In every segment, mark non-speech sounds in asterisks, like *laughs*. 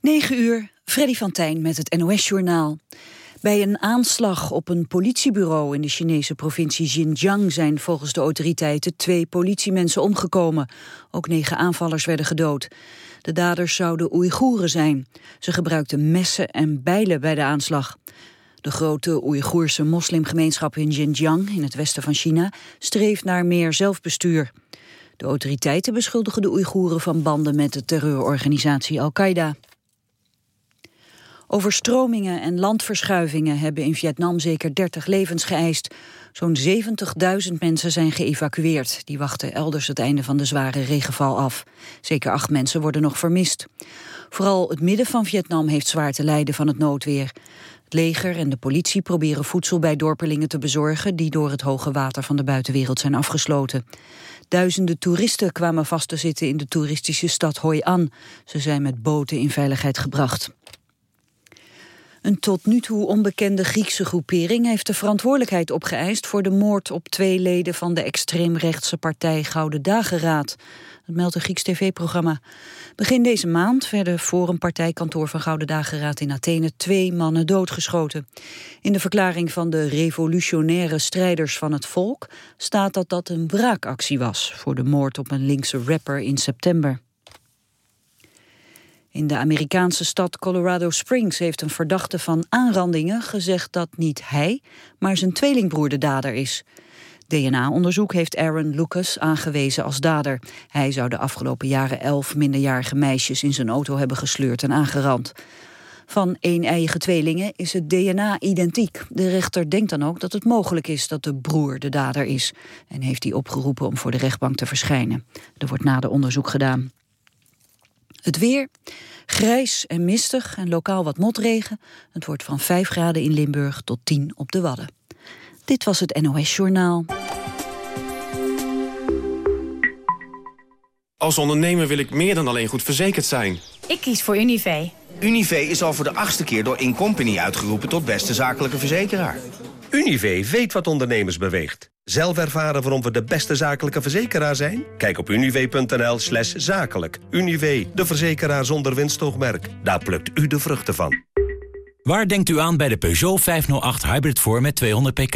9 uur, Freddy van Tijn met het NOS-journaal. Bij een aanslag op een politiebureau in de Chinese provincie Xinjiang zijn volgens de autoriteiten twee politiemensen omgekomen. Ook negen aanvallers werden gedood. De daders zouden Oeigoeren zijn. Ze gebruikten messen en bijlen bij de aanslag. De grote Oeigoerse moslimgemeenschap in Xinjiang, in het westen van China, streeft naar meer zelfbestuur. De autoriteiten beschuldigen de Oeigoeren van banden met de terreurorganisatie Al-Qaeda. Overstromingen en landverschuivingen hebben in Vietnam zeker 30 levens geëist. Zo'n 70.000 mensen zijn geëvacueerd. Die wachten elders het einde van de zware regenval af. Zeker acht mensen worden nog vermist. Vooral het midden van Vietnam heeft zwaar te lijden van het noodweer. Het leger en de politie proberen voedsel bij dorpelingen te bezorgen... die door het hoge water van de buitenwereld zijn afgesloten. Duizenden toeristen kwamen vast te zitten in de toeristische stad Hoi An. Ze zijn met boten in veiligheid gebracht. Een tot nu toe onbekende Griekse groepering heeft de verantwoordelijkheid opgeëist voor de moord op twee leden van de extreemrechtse partij Gouden Dageraad. Dat meldt een Grieks tv-programma. Begin deze maand werden voor een partijkantoor van Gouden Dageraad in Athene twee mannen doodgeschoten. In de verklaring van de revolutionaire strijders van het volk staat dat dat een wraakactie was voor de moord op een linkse rapper in september. In de Amerikaanse stad Colorado Springs heeft een verdachte van aanrandingen gezegd dat niet hij, maar zijn tweelingbroer de dader is. DNA-onderzoek heeft Aaron Lucas aangewezen als dader. Hij zou de afgelopen jaren elf minderjarige meisjes in zijn auto hebben gesleurd en aangerand. Van een-eiige tweelingen is het DNA identiek. De rechter denkt dan ook dat het mogelijk is dat de broer de dader is... en heeft hij opgeroepen om voor de rechtbank te verschijnen. Er wordt nader onderzoek gedaan. Het weer, grijs en mistig en lokaal wat motregen. Het wordt van 5 graden in Limburg tot 10 op de Wadden. Dit was het NOS Journaal. Als ondernemer wil ik meer dan alleen goed verzekerd zijn. Ik kies voor Univé. Univé is al voor de achtste keer door Incompany uitgeroepen tot beste zakelijke verzekeraar. Univé weet wat ondernemers beweegt. Zelf ervaren waarom we de beste zakelijke verzekeraar zijn? Kijk op univ.nl slash zakelijk. Univ, de verzekeraar zonder winstoogmerk. Daar plukt u de vruchten van. Waar denkt u aan bij de Peugeot 508 Hybrid voor met 200 pk?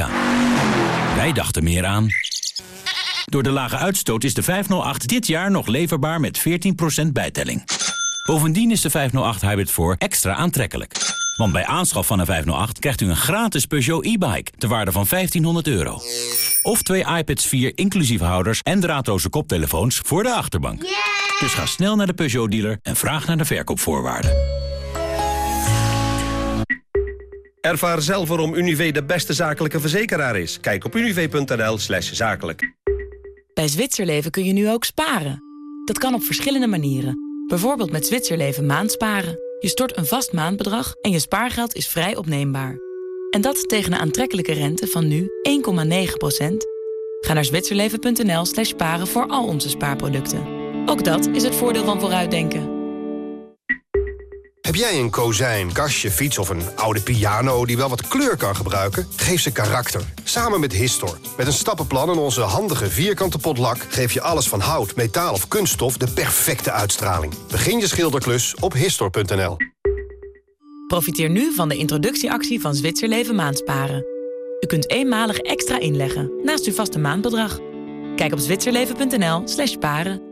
Wij dachten meer aan... Door de lage uitstoot is de 508 dit jaar nog leverbaar met 14% bijtelling. Bovendien is de 508 Hybrid voor extra aantrekkelijk. Want bij aanschaf van een 508 krijgt u een gratis Peugeot e-bike... ter waarde van 1500 euro. Of twee iPads 4 inclusief houders en draadloze koptelefoons voor de achterbank. Dus ga snel naar de Peugeot-dealer en vraag naar de verkoopvoorwaarden. Ervaar zelf waarom Univé de beste zakelijke verzekeraar is. Kijk op univ.nl slash zakelijk. Bij Zwitserleven kun je nu ook sparen. Dat kan op verschillende manieren. Bijvoorbeeld met Zwitserleven maandsparen. Je stort een vast maandbedrag en je spaargeld is vrij opneembaar. En dat tegen een aantrekkelijke rente van nu 1,9%. Ga naar zwitserleven.nl slash sparen voor al onze spaarproducten. Ook dat is het voordeel van vooruitdenken. Heb jij een kozijn, kastje, fiets of een oude piano die wel wat kleur kan gebruiken? Geef ze karakter. Samen met Histor. Met een stappenplan en onze handige vierkante potlak... geef je alles van hout, metaal of kunststof de perfecte uitstraling. Begin je schilderklus op Histor.nl. Profiteer nu van de introductieactie van Zwitserleven Maandsparen. U kunt eenmalig extra inleggen naast uw vaste maandbedrag. Kijk op zwitserleven.nl slash paren.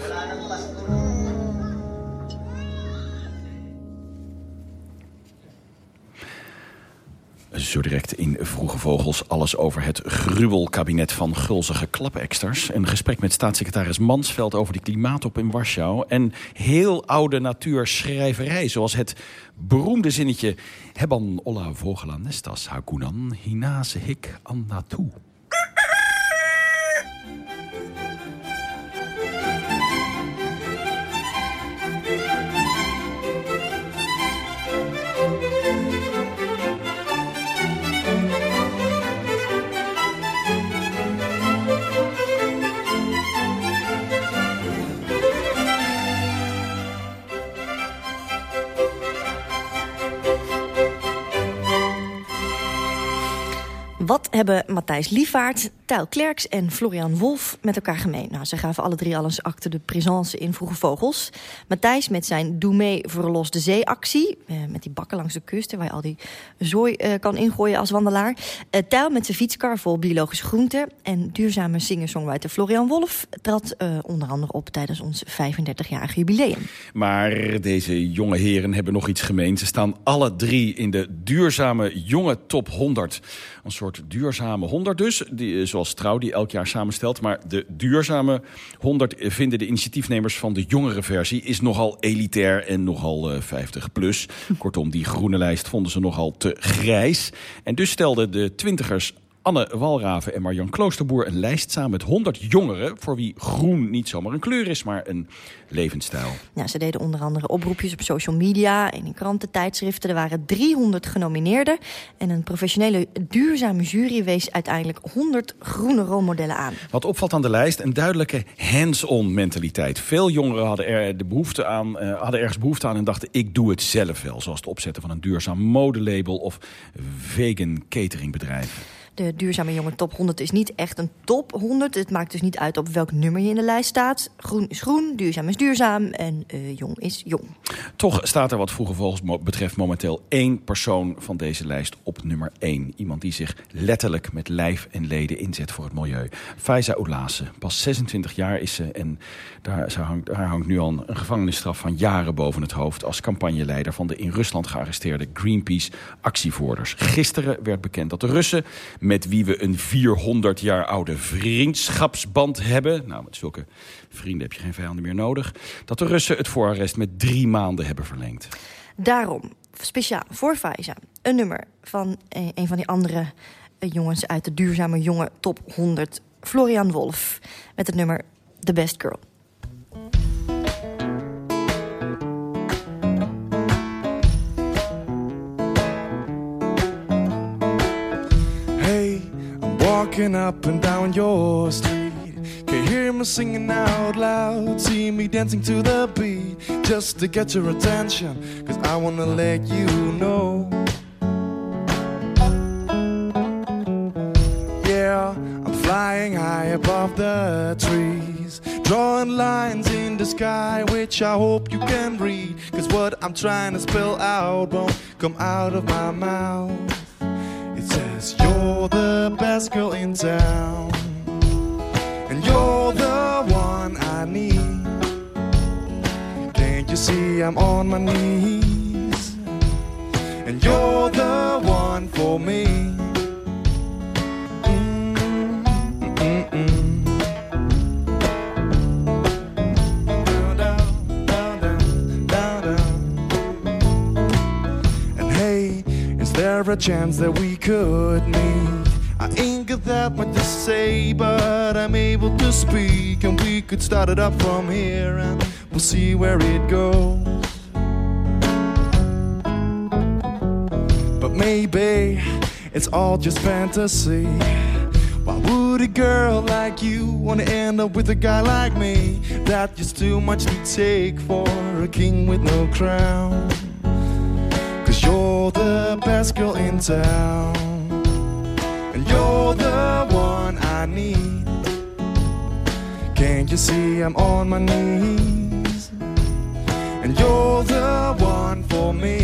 Zo direct in Vroege Vogels alles over het gruwelkabinet van gulzige klapeksters. Een gesprek met staatssecretaris Mansveld over de klimaatop in Warschau. En heel oude natuurschrijverij, zoals het beroemde zinnetje... Hebban olla vogela nestas hakunan hinase hik annatu. Wat hebben Matthijs Lievaart, Tijl Klerks en Florian Wolf met elkaar gemeen? Nou, ze gaven alle drie al eens acte de présence in Vroege Vogels. Matthijs met zijn Doe mee verlos de zee-actie. Eh, met die bakken langs de kust, waar je al die zooi eh, kan ingooien als wandelaar. Uh, Tijl met zijn fietskar vol biologische groenten. En duurzame singer-songwriter Florian Wolf trad uh, onder andere op tijdens ons 35-jarig jubileum. Maar deze jonge heren hebben nog iets gemeen. Ze staan alle drie in de duurzame jonge top 100. Een soort duurzame 100 dus, die, zoals Trouw die elk jaar samenstelt. Maar de duurzame 100 vinden de initiatiefnemers van de jongere versie... is nogal elitair en nogal uh, 50 plus. Kortom, die groene lijst vonden ze nogal te grijs. En dus stelden de twintigers Anne Walraven en Marjan Kloosterboer een lijst samen met 100 jongeren... voor wie groen niet zomaar een kleur is, maar een levensstijl. Ja, ze deden onder andere oproepjes op social media en in kranten, tijdschriften. Er waren 300 genomineerden. En een professionele duurzame jury wees uiteindelijk 100 groene rolmodellen aan. Wat opvalt aan de lijst, een duidelijke hands-on mentaliteit. Veel jongeren hadden, er de behoefte aan, uh, hadden ergens behoefte aan en dachten... ik doe het zelf wel, zoals het opzetten van een duurzaam modelabel... of vegan cateringbedrijf. De Duurzame Jonge Top 100 is niet echt een top 100. Het maakt dus niet uit op welk nummer je in de lijst staat. Groen is groen, duurzaam is duurzaam en uh, jong is jong. Toch staat er wat Vroege Vogels betreft momenteel één persoon van deze lijst op nummer 1. Iemand die zich letterlijk met lijf en leden inzet voor het milieu. Faiza Oulase, pas 26 jaar is ze en daar, hangt, daar hangt nu al een gevangenisstraf van jaren boven het hoofd... als campagneleider van de in Rusland gearresteerde Greenpeace actievoerders. Gisteren werd bekend dat de Russen met wie we een 400 jaar oude vriendschapsband hebben. Nou, met zulke vrienden heb je geen vijanden meer nodig. Dat de Russen het voorarrest met drie maanden hebben verlengd. Daarom, speciaal voor Faiza, een nummer van een van die andere jongens uit de duurzame jonge top 100, Florian Wolf, met het nummer The Best Girl. Walking up and down your street. Can hear me singing out loud, see me dancing to the beat, just to get your attention, cause I wanna let you know. Yeah, I'm flying high above the trees, drawing lines in the sky, which I hope you can read, cause what I'm trying to spell out won't come out of my mouth. You're the best girl in town, and you're the one I need. Can't you see I'm on my knees? And you're the one for me. A chance that we could meet? I ain't got that much to say, but I'm able to speak, and we could start it up from here, and we'll see where it goes. But maybe it's all just fantasy. Why would a girl like you wanna end up with a guy like me? That's just too much to take for a king with no crown. You're the best girl in town. And you're the one I need. Can't you see I'm on my knees? And you're the one for me.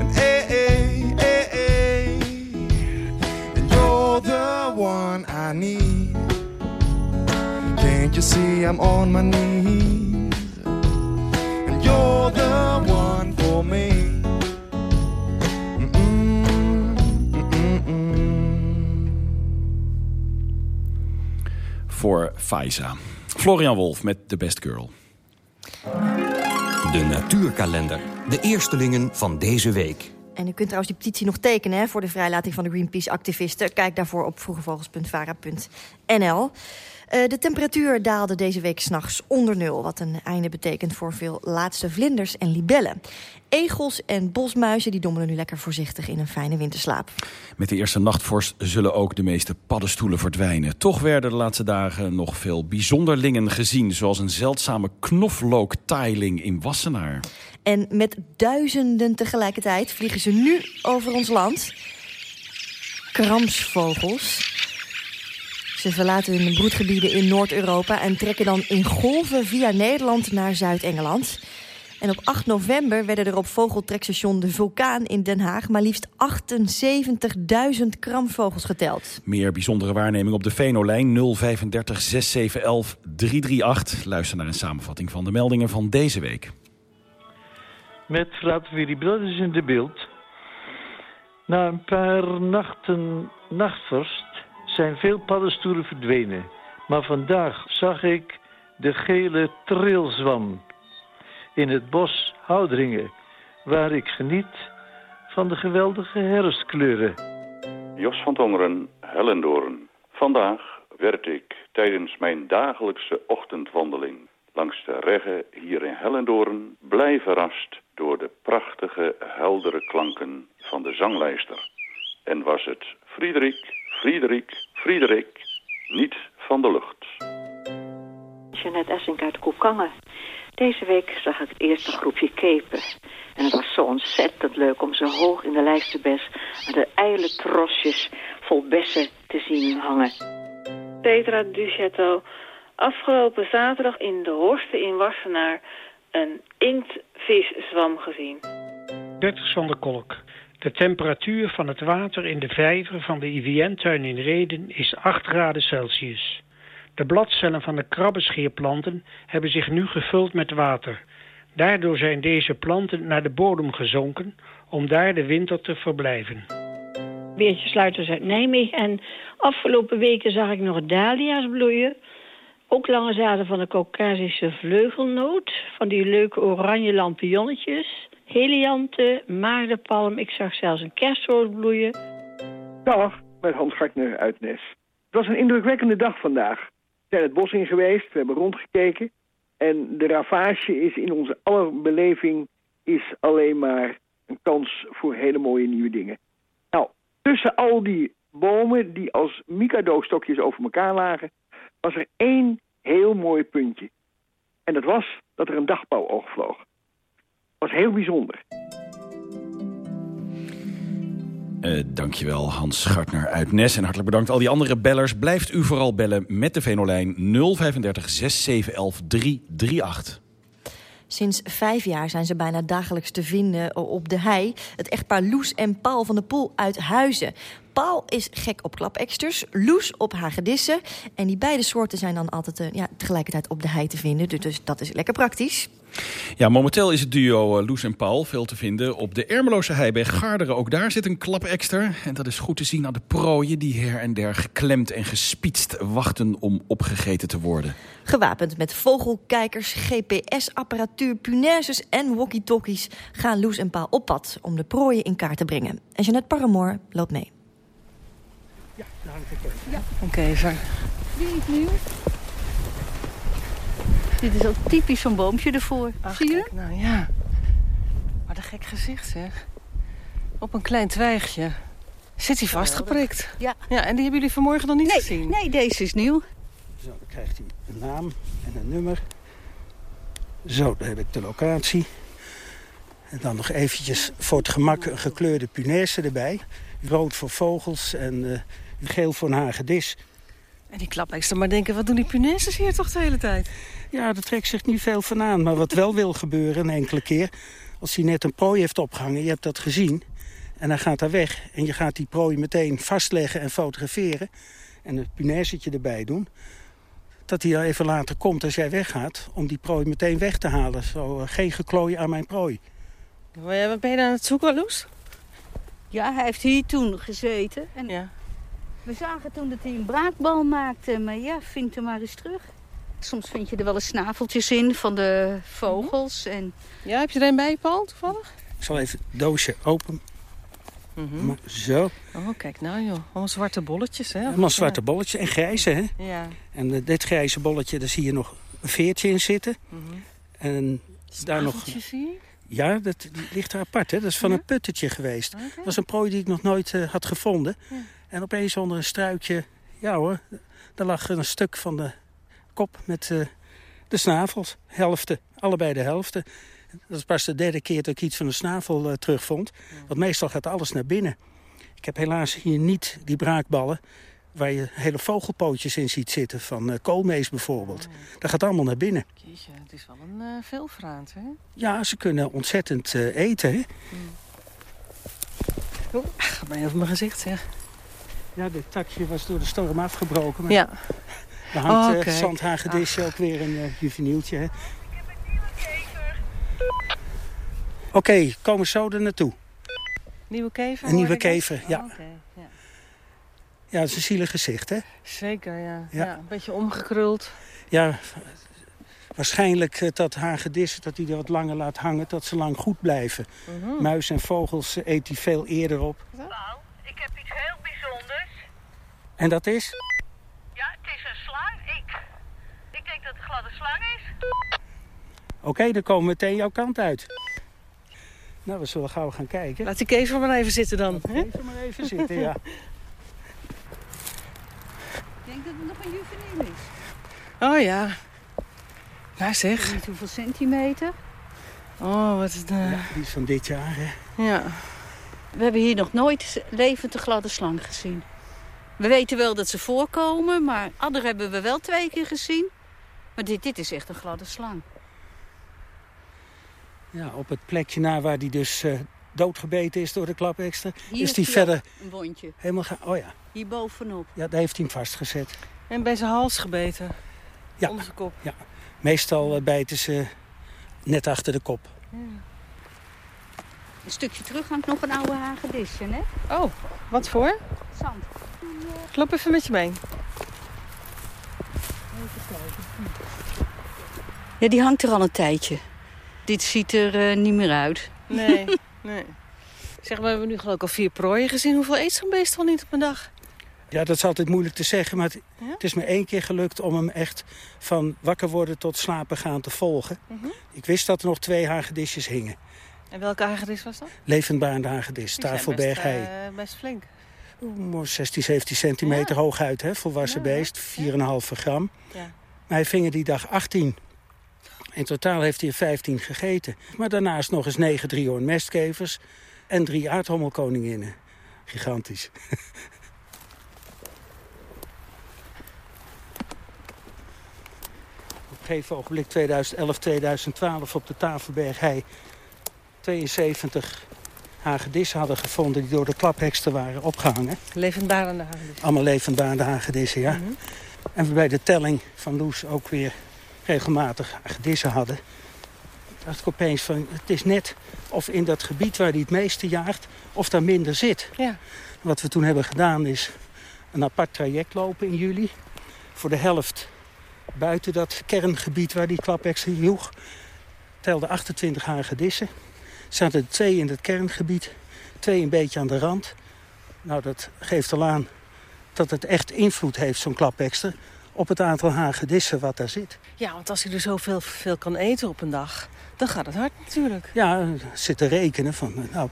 And hey, hey, hey, hey. And you're the one I need. Can't you see I'm on my knees? And you're the for me. Voor Faiza. Florian Wolf met The Best Girl. De natuurkalender. De eerstelingen van deze week. En u kunt trouwens die petitie nog tekenen hè, voor de vrijlating van de Greenpeace-activisten. Kijk daarvoor op vroegevogels.vara.nl. Uh, de temperatuur daalde deze week s'nachts onder nul... wat een einde betekent voor veel laatste vlinders en libellen. Egels en bosmuizen die dommelen nu lekker voorzichtig in een fijne winterslaap. Met de eerste nachtvorst zullen ook de meeste paddenstoelen verdwijnen. Toch werden de laatste dagen nog veel bijzonderlingen gezien... zoals een zeldzame knoflooktailing in Wassenaar. En met duizenden tegelijkertijd vliegen ze nu over ons land... kramsvogels. Ze verlaten hun broedgebieden in Noord-Europa... en trekken dan in golven via Nederland naar Zuid-Engeland. En op 8 november werden er op vogeltrekstation De Vulkaan in Den Haag... maar liefst 78.000 kramvogels geteld. Meer bijzondere waarneming op de Venolijn 035 6711 338. Luister naar een samenvatting van de meldingen van deze week. Met Radviri Brothers in de beeld. Na een paar nachten nachtvorst zijn veel paddenstoelen verdwenen. Maar vandaag zag ik de gele trilzwam in het bos Houdringen, waar ik geniet van de geweldige herfstkleuren. Jos van Tongeren, Hellendoorn. Vandaag werd ik tijdens mijn dagelijkse ochtendwandeling langs de regge hier in Hellendoorn blij verrast door de prachtige, heldere klanken van de zanglijster. En was het Friedrich, Friedrich, Friedrich, niet van de lucht. Jeanette Essink uit Koekangen. Deze week zag ik het eerste groepje kepen. En het was zo ontzettend leuk om ze hoog in de lijsterbes... met de ijle trosjes vol bessen te zien hangen. Petra Duchetto. Afgelopen zaterdag in de Horsten in Wassenaar... een inktviszwam gezien. Bertus van der Kolk. De temperatuur van het water in de vijver van de IVN-tuin in Reden is 8 graden Celsius. De bladcellen van de krabbenscheerplanten hebben zich nu gevuld met water. Daardoor zijn deze planten naar de bodem gezonken om daar de winter te verblijven. Beertje Sluiters uit Nijmegen. En afgelopen weken zag ik nog dahlia's bloeien. Ook lange zaden van de Caucasische vleugelnoot. Van die leuke oranje lampionnetjes. Helianten, maagdenpalm. Ik zag zelfs een kerstroos bloeien. Dag, met Hans Gartner uit Nes. Het was een indrukwekkende dag vandaag. We zijn het bos in geweest, we hebben rondgekeken. En de ravage is in onze aller beleving is alleen maar een kans voor hele mooie nieuwe dingen. Nou, tussen al die bomen die als mikado-stokjes over elkaar lagen... was er één heel mooi puntje. En dat was dat er een dagbouwoog vloog. Dat was heel bijzonder. Uh, dankjewel Hans Gartner uit Nes. En hartelijk bedankt al die andere bellers. Blijft u vooral bellen met de Venolijn 035 6711 338. Sinds vijf jaar zijn ze bijna dagelijks te vinden op de hei. Het echtpaar Loes en Paul van der Poel uit Huizen. Paul is gek op klapeksters, Loes op hagedissen. En die beide soorten zijn dan altijd uh, ja, tegelijkertijd op de hei te vinden. Dus, dus dat is lekker praktisch. Ja, momenteel is het duo Loes en Paul veel te vinden op de Ermeloze hei bij Garderen. Ook daar zit een klapekster. En dat is goed te zien aan de prooien die her en der geklemd en gespietst wachten om opgegeten te worden. Gewapend met vogelkijkers, GPS-apparatuur, punaises en walkie-talkies... gaan Loes en Paul op pad om de prooien in kaart te brengen. En Jeanette Paramoor loopt mee. Ja, daar hangt ik Ja, oké, even. Wie is nieuw? Dit is ook typisch zo'n boompje ervoor. Ach, Zie je? kijk, nou ja. Wat een gek gezicht zeg. Op een klein twijgje. Zit hij vastgeprikt? Ja. ja. En die hebben jullie vanmorgen nog niet Nee, gezien? nee, deze is nieuw. Zo, dan krijgt hij een naam en een nummer. Zo, dan heb ik de locatie. En dan nog eventjes voor het gemak een gekleurde punaise erbij. Rood voor vogels en eh, geel voor een hagedis. En die klapekster maar denken, wat doen die punaises hier toch de hele tijd? Ja, daar trekt zich niet veel van aan. Maar wat wel wil gebeuren een enkele keer... als hij net een prooi heeft opgehangen, je hebt dat gezien... en hij gaat daar weg en je gaat die prooi meteen vastleggen en fotograferen... en een punaisetje erbij doen... dat hij dan even later komt als jij weggaat... om die prooi meteen weg te halen. Zo, uh, geen geklooi aan mijn prooi. Wat ben je aan het zoeken, Loes? Ja, hij heeft hier toen gezeten. En ja. We zagen toen dat hij een braakbal maakte. Maar ja, vind hem maar eens terug. Soms vind je er wel eens snaveltjes in van de vogels. En... Ja, heb je er een bij, Paul, toevallig? Ik zal even het doosje open. Mm -hmm. maar zo. Oh, kijk nou joh. Allemaal zwarte bolletjes, hè? Allemaal zwarte bolletjes en grijze, hè? Ja. En uh, dit grijze bolletje, daar zie je nog een veertje in zitten. Mm -hmm. En daar nog... zie je? Ja, dat die ligt er apart. Hè? Dat is van ja? een puttetje geweest. Okay. Dat was een prooi die ik nog nooit uh, had gevonden. Ja. En opeens onder een struikje, ja hoor, daar lag een stuk van de kop met uh, de snavels. Helften, allebei de helften. Dat is pas de derde keer dat ik iets van een snavel uh, terugvond. Want meestal gaat alles naar binnen. Ik heb helaas hier niet die braakballen waar je hele vogelpootjes in ziet zitten. Van uh, koolmees bijvoorbeeld. Dat gaat allemaal naar binnen. Jeetje, het is wel een uh, veelvraat, hè? Ja, ze kunnen ontzettend uh, eten, hè? Mm. Oh, ga maar over mijn gezicht, zeg. Ja, dit takje was door de storm afgebroken. Maar ja. Er hangt oh, uh, zandhagedisje, ook weer een juvenieltje. Hè? Oké, okay, komen zo er naartoe. Nieuwe kever? Een nieuwe kever, ja. Oh, okay. Ja. Dat is een zielig gezicht, hè? Zeker, ja. ja. ja een beetje omgekruld. Ja, waarschijnlijk dat hagedissen, dat hij er wat langer laat hangen... dat ze lang goed blijven. Mm -hmm. Muis en vogels eet hij veel eerder op. Nou, ik heb iets heel bijzonders. En dat is? Ja, het is een slang. Ik, ik denk dat het een gladde slang is. Oké, okay, dan komen we meteen jouw kant uit. Nou, we zullen gauw gaan kijken. Laat die kever maar even zitten dan. Laat die kever maar even zitten, ja. *laughs* Ik denk dat het nog een juveniel is. Oh ja. Nou zeg. Ik weet niet hoeveel centimeter. Oh, wat is dat? Ja, die is van dit jaar, hè? Ja. We hebben hier nog nooit levend een gladde slang gezien. We weten wel dat ze voorkomen, maar adder hebben we wel twee keer gezien. Maar dit, dit is echt een gladde slang. Ja, op het plekje na waar die dus uh, doodgebeten is door de klapekster... Hier is die hij verder een wondje. helemaal... Ga oh ja. Hier bovenop. Ja, daar heeft hij hem vastgezet. En bij zijn hals gebeten? Ja. Onder zijn kop? Ja. Meestal uh, bijten ze net achter de kop. Ja. Een stukje terug hangt nog een oude hagedisje, hè? Oh, wat voor? Zand. Ik loop even met je mee. Ja, die hangt er al een tijdje. Dit ziet er uh, niet meer uit. Nee, *laughs* nee. Zeg maar, we hebben nu geloof ik al vier prooien gezien. Hoeveel eet zo'n beest al niet op een dag? Ja, dat is altijd moeilijk te zeggen. Maar het, ja? het, is me één keer gelukt om hem echt van wakker worden tot slapen gaan te volgen. Mm -hmm. Ik wist dat er nog twee hagedisjes hingen. En welke hagedis was dat? Levendbaarde hagedis, Tafelberg best, uh, best flink. 16, 17 centimeter ja. hooguit, hè, volwassen ja, beest. 4,5 gram. Ja. Maar hij ving er die dag 18. In totaal heeft hij er 15 gegeten. Maar daarnaast nog eens 9 driehoorn mestkevers en drie aardhommelkoninginnen. Gigantisch. *laughs* Op een gegeven ogenblik 2011, 2012 op de Tafelberg hij 72 hagedissen hadden gevonden die door de klaphekster waren opgehangen. Levendbarende hagedissen. Allemaal levendbarende hagedissen, ja. Mm -hmm. En we bij de telling van Loes ook weer regelmatig hagedissen hadden. dacht ik opeens van, het is net of in dat gebied waar hij het meeste jaagt, of daar minder zit. Ja. Wat we toen hebben gedaan is een apart traject lopen in juli. Voor de helft buiten dat kerngebied waar die klapekster joeg. Telde 28 hagedissen. Er zaten er twee in het kerngebied, twee een beetje aan de rand. Nou, dat geeft al aan dat het echt invloed heeft, zo'n klapekster, op het aantal hagedissen wat daar zit. Ja, want als hij er zoveel veel kan eten op een dag, dan gaat het hard natuurlijk. Ja, zit te rekenen van, nou,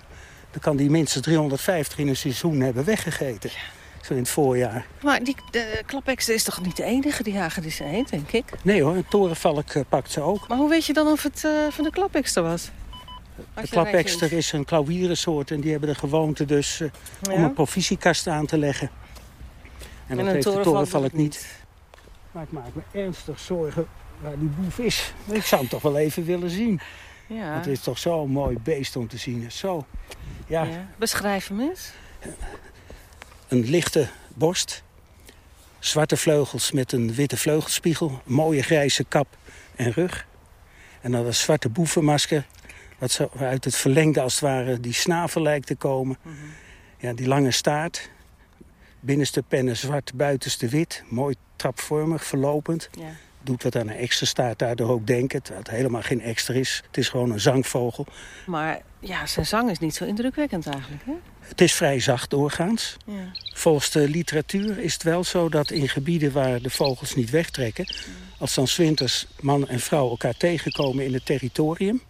dan kan die minstens 350 in een seizoen hebben weggegeten. Ja. Zo in het voorjaar. Maar die de klapekster is toch niet de enige die hagedissen eet, denk ik? Nee hoor, een torenvalk uh, pakt ze ook. Maar hoe weet je dan of het uh, van de klapekster was? De klapekster is een klauwierensoort en die hebben de gewoonte dus uh, ja? om een provisiekast aan te leggen. En, en dat heeft de torenvalk niet. niet. Maar ik maak me ernstig zorgen waar die boef is. Ik zou hem toch wel even willen zien. Ja. Het is toch zo'n mooi beest om te zien. Zo. Ja. ja. Beschrijf hem eens. Een lichte borst. Zwarte vleugels met een witte vleugelspiegel. Een mooie grijze kap en rug. En dan dat zwarte boevenmasker. Wat zo uit het verlengde als het ware die snavel lijkt te komen. Mhm. Mm -hmm. Ja, die lange staart. Binnenste pennen zwart, buitenste wit. Mooi trapvormig, verlopend. Ja. Doet wat aan een extra staart daardoor ook denken. Terwijl het helemaal geen extra is. Het is gewoon een zangvogel. Maar ja, zijn zang is niet zo indrukwekkend eigenlijk, hè? Het is vrij zacht doorgaans. Ja. Volgens de literatuur is het wel zo dat in gebieden waar de vogels niet wegtrekken... als dan zwinters man en vrouw elkaar tegenkomen in het territorium...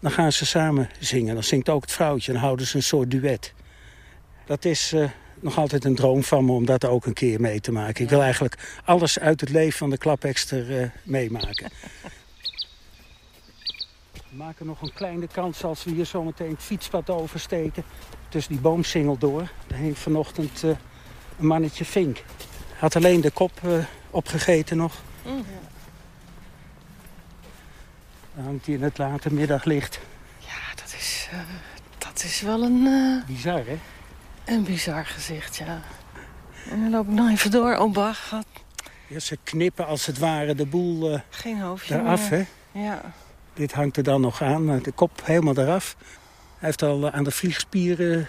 dan gaan ze samen zingen. Dan zingt ook het vrouwtje en houden ze een soort duet. Dat is uh, nog altijd een droom van me om dat ook een keer mee te maken. Ik wil eigenlijk alles uit het leven van de klapekster uh, meemaken. We maken nog een kleine kans als we hier zometeen het fietspad oversteken. Tussen die boomsingel door. Daar hing vanochtend uh, een mannetje vink. Had alleen de kop uh, opgegeten nog. Mm. Dan hangt hij in het late middaglicht. Ja, dat is, dat is wel een... Bizar, hè? Een bizar gezicht, ja. En dan loop ik nog even door. Oh, bach. Ja, ze knippen als het ware de boel uh, Geen hoofdje eraf, hè? Ja. Dit hangt er dan nog aan, de kop helemaal eraf. Hij heeft al uh, aan de vliegspieren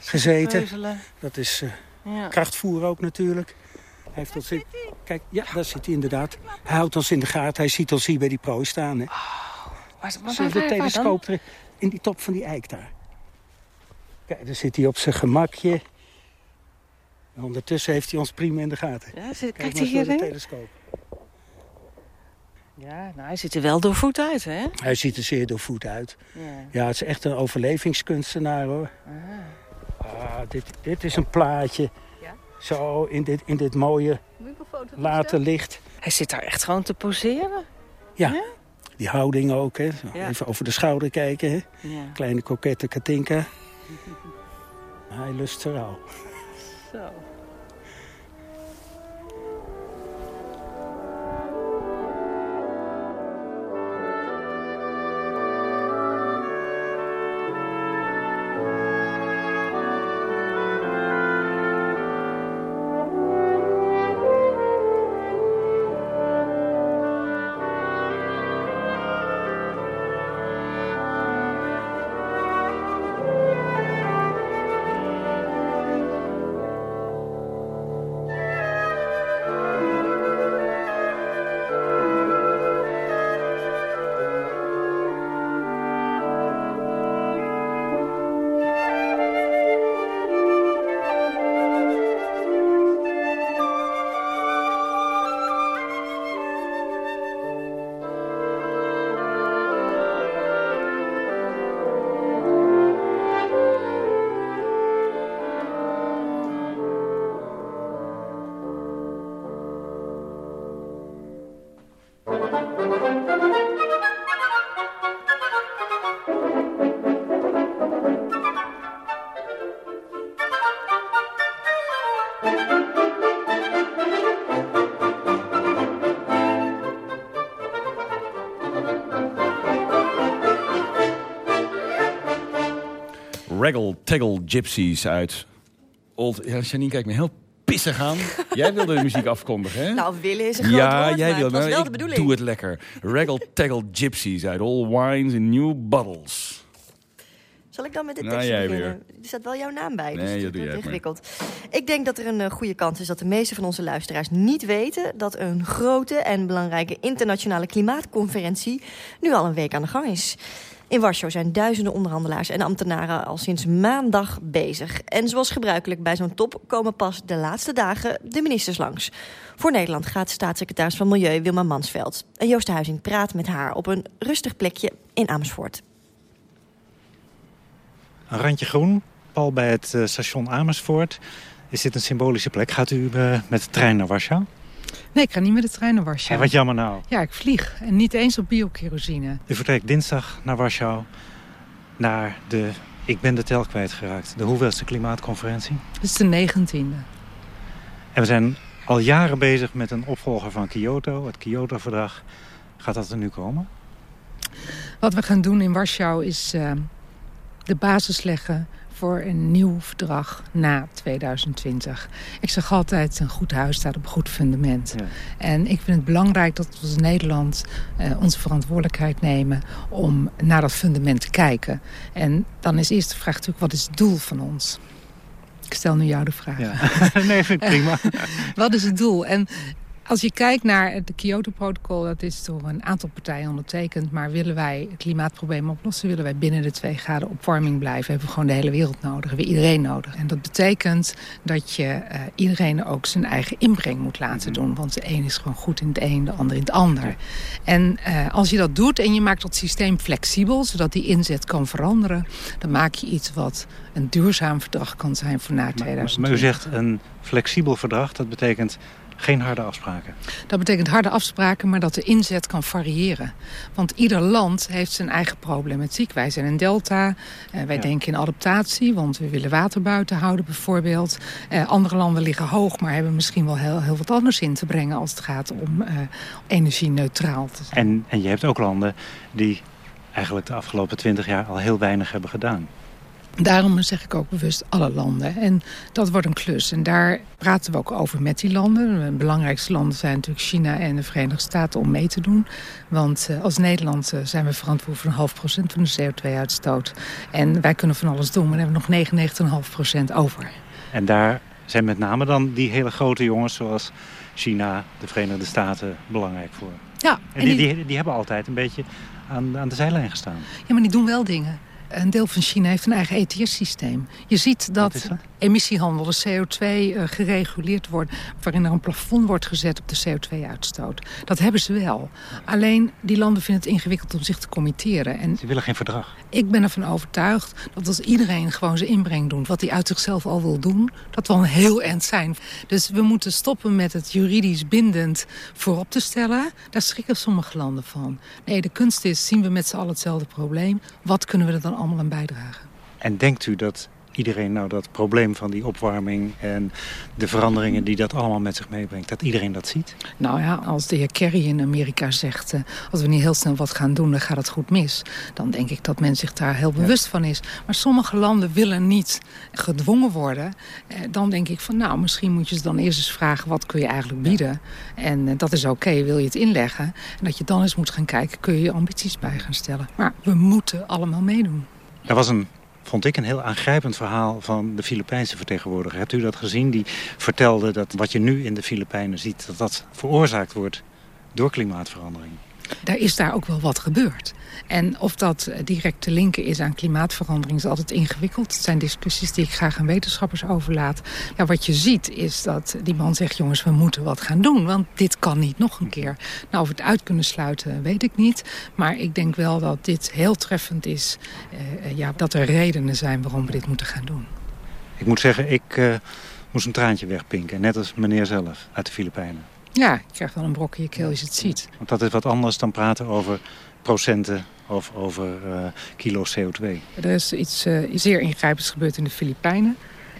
gezeten. Peuzelen. Dat is uh, ja. krachtvoer ook natuurlijk. Hij heeft ons in... Kijk, ja, daar zit hij inderdaad. Hij houdt ons in de gaten. Hij ziet ons hier bij die prooi staan. Hè. Oh, waar, waar, de telescoop er in die top van die eik daar. Kijk, daar zit hij op zijn gemakje. En ondertussen heeft hij ons prima in de gaten. Ja, zit, Kijk kijkt hij hierin? de telescoop. Ja, nou, hij ziet er wel doorvoet uit, hè? Hij ziet er zeer doorvoet uit. Ja, ja het is echt een overlevingskunstenaar, hoor. Ah, dit, dit is een plaatje. Ja? Zo, in dit, in dit mooie late licht. Hij zit daar echt gewoon te poseren. Ja, ja? die houding ook, hè. Even over de schouder kijken, hè. Kleine kokette Katinka. Hij lust vooral. *laughs* Zo. Raggle Taggle Gypsies uit Old... Ja, Janine kijkt me heel pissig aan. *laughs* Jij wilde de muziek afkondigen, hè? Nou, willen is een groot ja, woord, jij maar wil. het was maar wel ik de bedoeling. Doe het lekker. Raggle Taggle Gypsies uit All Wines in New Bottles. Zal ik dan met dit Nou, tekstje jij beginnen? Er staat wel jouw naam bij, dus Nee, dat maar. ingewikkeld. Ik denk dat er een eh, goede kans is dat de meeste van onze luisteraars niet weten... dat een grote en belangrijke internationale klimaatconferentie nu al een week aan de gang is. In Warschau zijn duizenden onderhandelaars en ambtenaren al sinds maandag bezig. En zoals gebruikelijk bij zo'n top komen pas de laatste dagen de ministers langs. Voor Nederland gaat staatssecretaris van Milieu Wilma Mansveld. En Joost Huizing praat met haar op een rustig plekje in Amersfoort. Een randje groen, pal bij het eh, station Amersfoort. Is dit een symbolische plek? Gaat u eh, met de trein naar Warschau? Nee, ik ga niet met de trein naar Warschau. Ja, wat jammer nou. Ja, ik vlieg. En niet eens op biokerosine. U vertrekt dinsdag naar Warschau. Naar de, ik ben de tel kwijtgeraakt, de hoeveelste klimaatconferentie. Het is de negentiende. En we zijn al jaren bezig met een opvolger van Kyoto, het Kyoto-verdrag. Gaat dat er nu komen? Wat we gaan doen in Warschau is uh, de basis leggen voor een nieuw verdrag na 2020. Ik zeg altijd, een goed huis staat op een goed fundament. Ja. En ik vind het belangrijk dat we als Nederland uh, onze verantwoordelijkheid nemen... om naar dat fundament te kijken. En dan is eerst de vraag natuurlijk, wat is het doel van ons? Ik stel nu jou de vraag. Ja. *laughs* nee, vind ik prima. *laughs* wat is het doel? En als je kijkt naar het Kyoto-protocol, dat is door een aantal partijen ondertekend. Maar willen wij het klimaatprobleem oplossen, willen wij binnen de twee graden opwarming blijven, hebben we gewoon de hele wereld nodig, hebben we iedereen nodig. En dat betekent dat je uh, iedereen ook zijn eigen inbreng moet laten doen. Want de een is gewoon goed in het een, de ander in het ander. En uh, als je dat doet en je maakt dat systeem flexibel, zodat die inzet kan veranderen, dan maak je iets wat een duurzaam verdrag kan zijn voor na 2020. Maar, maar u zegt een flexibel verdrag, dat betekent Geen harde afspraken. Dat betekent harde afspraken, maar dat de inzet kan variëren. Want ieder land heeft zijn eigen problematiek. Wij zijn een delta, eh, wij denken in adaptatie... want we willen water buiten houden bijvoorbeeld. Eh, andere landen liggen hoog, maar hebben misschien wel heel, heel wat anders in te brengen... als het gaat om eh, energie-neutraal te zijn. En, en je hebt ook landen die eigenlijk de afgelopen twintig jaar al heel weinig hebben gedaan. Daarom zeg ik ook bewust alle landen. En dat wordt een klus. En daar praten we ook over met die landen. De belangrijkste landen zijn natuurlijk China en de Verenigde Staten om mee te doen. Want uh, als Nederland uh, zijn we verantwoordelijk voor een half procent van de CO2-uitstoot. En wij kunnen van alles doen, maar dan hebben we nog 99,5 procent over. En daar zijn met name dan die hele grote jongens zoals China, de Verenigde Staten belangrijk voor. Ja. En, die, die, die, die hebben altijd een beetje aan, aan de zijlijn gestaan. Ja, maar die doen wel dingen. Een deel van China heeft een eigen ETS-systeem. Je ziet dat, dat? Emissiehandel, de CO2, uh, gereguleerd wordt... waarin er een plafond wordt gezet op de CO2-uitstoot. Dat hebben ze wel. Alleen, die landen vinden het ingewikkeld om zich te committeren. En ze willen geen verdrag. Ik ben ervan overtuigd dat als iedereen gewoon zijn inbreng doet... wat hij uit zichzelf al wil doen, dat we een heel eind zijn. Dus we moeten stoppen met het juridisch bindend voorop te stellen. Daar schrikken sommige landen van. Nee, de kunst is, zien we met z'n allen hetzelfde probleem. Wat kunnen we er dan allemaal aan bijdragen? En denkt u dat iedereen nou dat probleem van die opwarming en de veranderingen die dat allemaal met zich meebrengt, dat iedereen dat ziet? Nou ja, als de heer Kerry in Amerika zegt, uh, als we niet heel snel wat gaan doen, dan gaat het goed mis. Dan denk ik dat men zich daar heel bewust ja. van is. Maar sommige landen willen niet gedwongen worden. Uh, dan denk ik van, nou, misschien moet je ze dan eerst eens vragen, wat kun je eigenlijk bieden? Ja. En uh, dat is oké, okay, wil je het inleggen? En dat je dan eens moet gaan kijken, kun je je ambities bij gaan stellen. Maar we moeten allemaal meedoen. Er was een vond ik een heel aangrijpend verhaal van de Filipijnse vertegenwoordiger. Hebt u dat gezien? Die vertelde dat wat je nu in de Filipijnen ziet... dat dat veroorzaakt wordt door klimaatverandering. Daar is daar ook wel wat gebeurd. En of dat direct te linken is aan klimaatverandering is altijd ingewikkeld. Het zijn discussies die ik graag aan wetenschappers overlaat. Ja, wat je ziet is dat die man zegt... jongens, we moeten wat gaan doen, want dit kan niet nog een keer. Nou, of we het uit kunnen sluiten, weet ik niet. Maar ik denk wel dat dit heel treffend is. Uh, ja, dat er redenen zijn waarom we dit moeten gaan doen. Ik moet zeggen, ik moest een traantje wegpinken. Net als meneer zelf uit de Filipijnen. Ja, je krijgt wel een brok in je keel als je het ziet. Want dat is wat anders dan praten over procenten of over uh, kilo CO2. Er is iets uh, zeer ingrijpends gebeurd in de Filipijnen.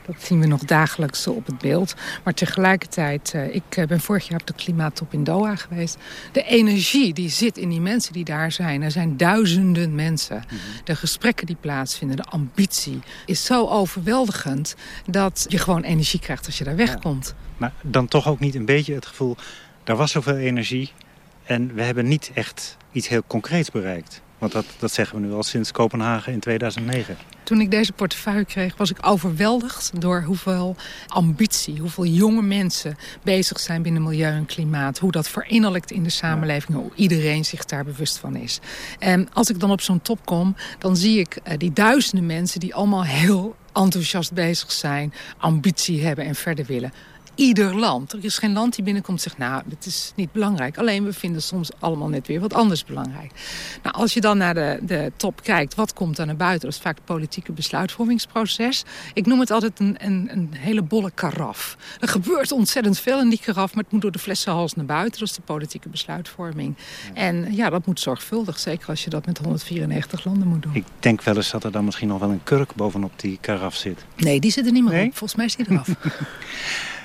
Dat zien we nog dagelijks op het beeld. Maar tegelijkertijd, uh, ik ben vorig jaar op de klimaattop in Doha geweest. De energie die zit in die mensen die daar zijn. Er zijn duizenden mensen. -hmm. De gesprekken die plaatsvinden, de ambitie is zo overweldigend... dat je gewoon energie krijgt als je daar wegkomt. Ja. Maar dan toch ook niet een beetje het gevoel... er was zoveel energie en we hebben niet echt iets heel concreets bereikt. Want dat, dat zeggen we nu al sinds Kopenhagen in 2009. Toen ik deze portefeuille kreeg was ik overweldigd door hoeveel ambitie, hoeveel jonge mensen bezig zijn binnen milieu en klimaat. Hoe dat verinnerlijkt in de samenleving, hoe iedereen zich daar bewust van is. En als ik dan op zo'n top kom, dan zie ik uh, die duizenden mensen die allemaal heel enthousiast bezig zijn, ambitie hebben en verder willen ieder land. Er is geen land die binnenkomt en zegt, nou, dit is niet belangrijk. Alleen we vinden soms allemaal net weer wat anders belangrijk. Nou, als je dan naar de, de top kijkt, wat komt er naar buiten? Dat is vaak het politieke besluitvormingsproces. Ik noem het altijd een, een, een hele bolle karaf. Er gebeurt ontzettend veel in die karaf, maar het moet door de flessenhals naar buiten. Dat is de politieke besluitvorming. Ja. En ja, dat moet zorgvuldig, zeker als je dat met 194 landen moet doen. Ik denk wel eens dat er dan misschien nog wel een kurk bovenop die karaf zit. Nee, die zit er niet meer nee? op. Volgens mij is die eraf. *laughs*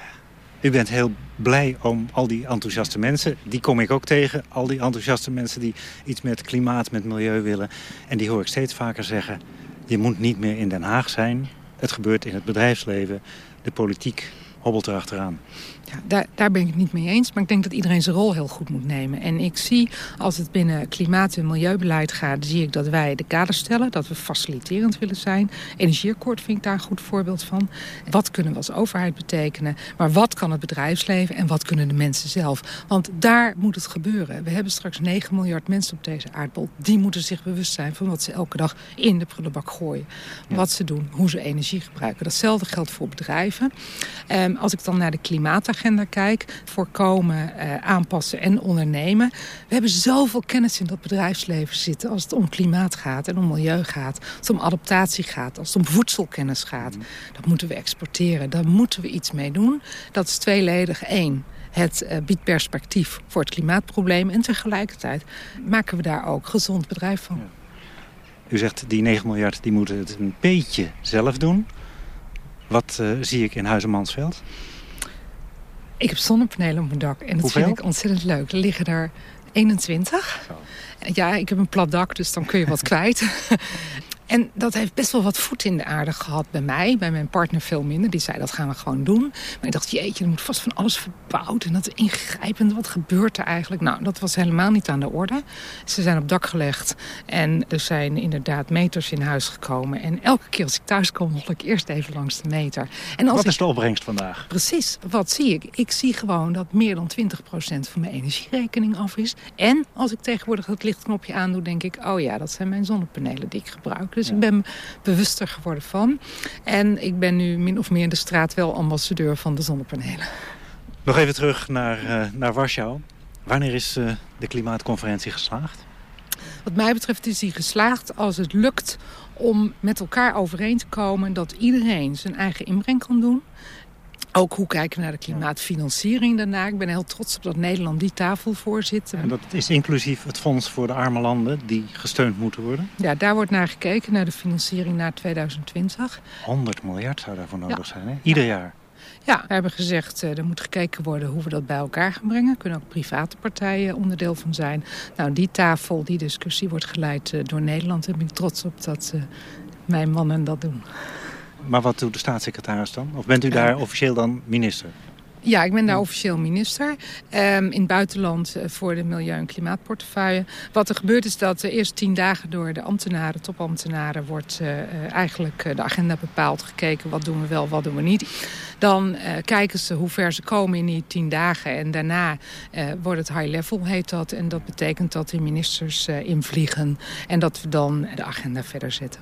U bent heel blij om al die enthousiaste mensen. Die kom ik ook tegen. Al die enthousiaste mensen die iets met klimaat, met milieu willen. En die hoor ik steeds vaker zeggen... je moet niet meer in Den Haag zijn. Het gebeurt in het bedrijfsleven. De politiek hobbelt erachteraan. Ja, daar, daar ben ik het niet mee eens. Maar ik denk dat iedereen zijn rol heel goed moet nemen. En ik zie, als het binnen klimaat- en milieubeleid gaat... zie ik dat wij de kaders stellen, dat we faciliterend willen zijn. Energieakkoord vind ik daar een goed voorbeeld van. Wat kunnen we als overheid betekenen? Maar wat kan het bedrijfsleven en wat kunnen de mensen zelf? Want daar moet het gebeuren. We hebben straks 9 miljard mensen op deze aardbol. Die moeten zich bewust zijn van wat ze elke dag in de prullenbak gooien. Ja. Wat ze doen, hoe ze energie gebruiken. Datzelfde geldt voor bedrijven. Um, als ik dan naar de klimaatagenda agenda kijk, voorkomen, uh, aanpassen en ondernemen. We hebben zoveel kennis in dat bedrijfsleven zitten als het om klimaat gaat en om milieu gaat. Als het om adaptatie gaat, als het om voedselkennis gaat. Dat moeten we exporteren, daar moeten we iets mee doen. Dat is tweeledig. Eén, Het uh, biedt perspectief voor het klimaatprobleem. En tegelijkertijd maken we daar ook gezond bedrijf van. U zegt die 9 miljard die moeten het een beetje zelf doen. Wat uh, zie ik in Huizen Mansveld? Ik heb zonnepanelen op mijn dak. En dat Hoeveel? vind ik ontzettend leuk. Er liggen er 21. Zo. Ja, ik heb een plat dak, dus dan kun je wat kwijt. En dat heeft best wel wat voet in de aarde gehad bij mij. Bij mijn partner veel minder. Die zei, dat gaan we gewoon doen. Maar ik dacht, jeetje, er moet vast van alles verbouwd. En dat is ingrijpend. Wat gebeurt er eigenlijk? Nou, dat was helemaal niet aan de orde. Ze zijn op dak gelegd. En er zijn inderdaad meters in huis gekomen. En elke keer als ik thuis kom, hol ik eerst even langs de meter. En als wat is de opbrengst vandaag? Precies, wat zie ik? Ik zie gewoon dat meer dan 20% van mijn energierekening af is. En als ik tegenwoordig het lichtknopje aandoe, denk ik... oh ja, dat zijn mijn zonnepanelen die ik gebruik. Dus ja. ik ben bewuster geworden van. En ik ben nu min of meer in de straat wel ambassadeur van de zonnepanelen. Nog even terug naar, uh, naar Warschau. Wanneer is uh, de klimaatconferentie geslaagd? Wat mij betreft is die geslaagd als het lukt om met elkaar overeen te komen... dat iedereen zijn eigen inbreng kan doen. Ook hoe kijken we naar de klimaatfinanciering daarna. Ik ben heel trots op dat Nederland die tafel voorzit. En dat is inclusief het fonds voor de arme landen die gesteund moeten worden? Ja, daar wordt naar gekeken, naar de financiering na 2020. 100 miljard zou daarvoor nodig ja. zijn, hè? Ieder jaar? Ja, we hebben gezegd uh, er moet gekeken worden hoe we dat bij elkaar gaan brengen. Er kunnen ook private partijen onderdeel van zijn. Nou, die tafel, die discussie wordt geleid uh, door Nederland. Daar ben ik trots op dat uh, mijn mannen dat doen. Maar wat doet de staatssecretaris dan? Of bent u daar officieel dan minister? Ja, ik ben daar officieel minister. Um, in het buitenland uh, voor de milieu- en klimaatportefeuille. Wat er gebeurt is dat de eerste tien dagen door de ambtenaren, topambtenaren... wordt uh, uh, eigenlijk de agenda bepaald, gekeken wat doen we wel, wat doen we niet. Dan kijken ze hoe ver ze komen in die tien dagen. En daarna wordt het high level, heet dat. En dat betekent dat de ministers invliegen. En dat we dan de agenda verder zetten.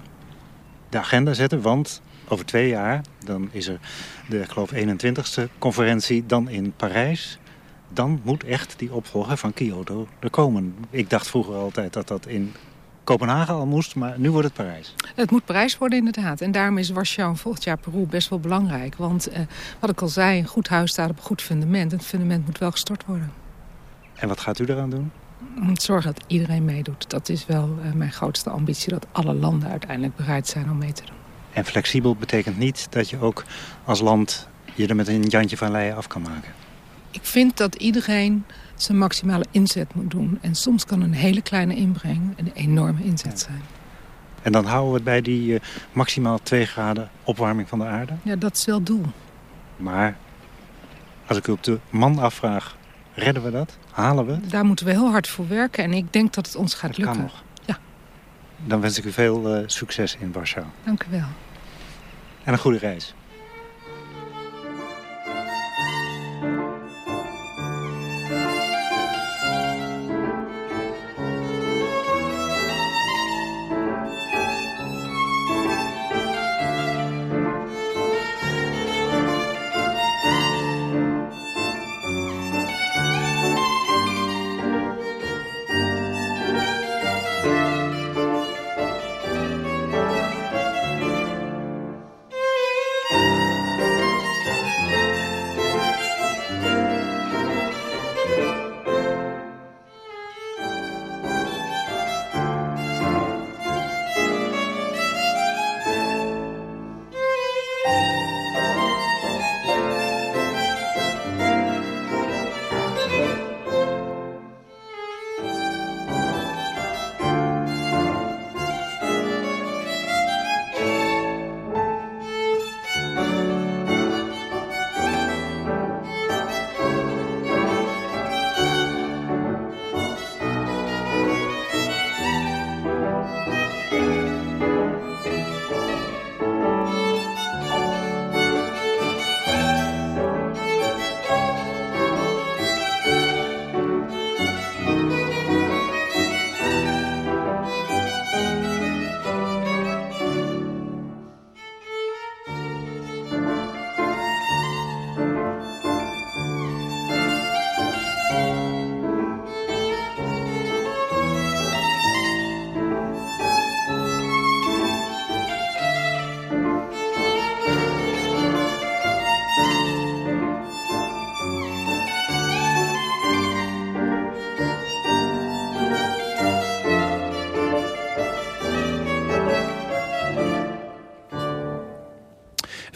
De agenda zetten, want over twee jaar, dan is er de, ik geloof, 21ste conferentie, dan in Parijs. Dan moet echt die opvolger van Kyoto er komen. Ik dacht vroeger altijd dat dat in Kopenhagen al moest, maar nu wordt het Parijs. Het moet Parijs worden inderdaad. En daarom is Warschau volgend jaar Peru best wel belangrijk. Want eh, wat ik al zei, een goed huis staat op een goed fundament. En het fundament moet wel gestort worden. En wat gaat u eraan doen? Zorgen dat iedereen meedoet. Dat is wel uh, mijn grootste ambitie. Dat alle landen uiteindelijk bereid zijn om mee te doen. En flexibel betekent niet dat je ook als land je er met een Jantje van Leijen af kan maken. Ik vind dat iedereen zijn maximale inzet moet doen. En soms kan een hele kleine inbreng een enorme inzet zijn. En dan houden we het bij die uh, maximaal 2 graden opwarming van de aarde? Ja, dat is wel het doel. Maar als ik u op de man afvraag, redden we dat? Halen we het? Daar moeten we heel hard voor werken. En ik denk dat het ons gaat dat lukken. Kan nog. Ja. Dan wens ik u veel uh, succes in Warschau. Dank u wel. En een goede reis.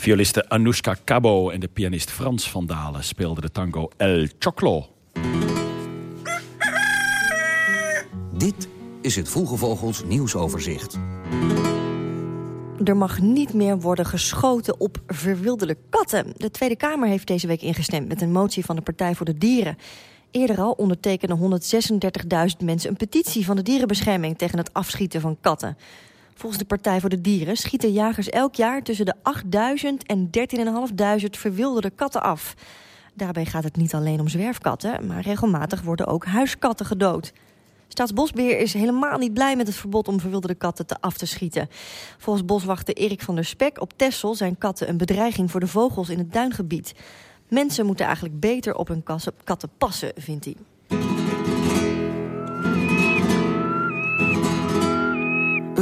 Violiste Anoushka Cabo en de pianist Frans van Dalen speelden de tango El Choclo. Dit is het Vroege Vogels nieuwsoverzicht. Er mag niet meer worden geschoten op verwilderde katten. De Tweede Kamer heeft deze week ingestemd met een motie van de Partij voor de Dieren. Eerder al ondertekenen 136.000 mensen een petitie van de dierenbescherming tegen het afschieten van katten. Volgens de Partij voor de Dieren schieten jagers elk jaar tussen de 8.000 en 13.500 verwilderde katten af. Daarbij gaat het niet alleen om zwerfkatten, maar regelmatig worden ook huiskatten gedood. Staatsbosbeheer is helemaal niet blij met het verbod om verwilderde katten te af te schieten. Volgens boswachter Erik van der Spek op Texel zijn katten een bedreiging voor de vogels in het duingebied. Mensen moeten eigenlijk beter op hun katten passen, vindt hij.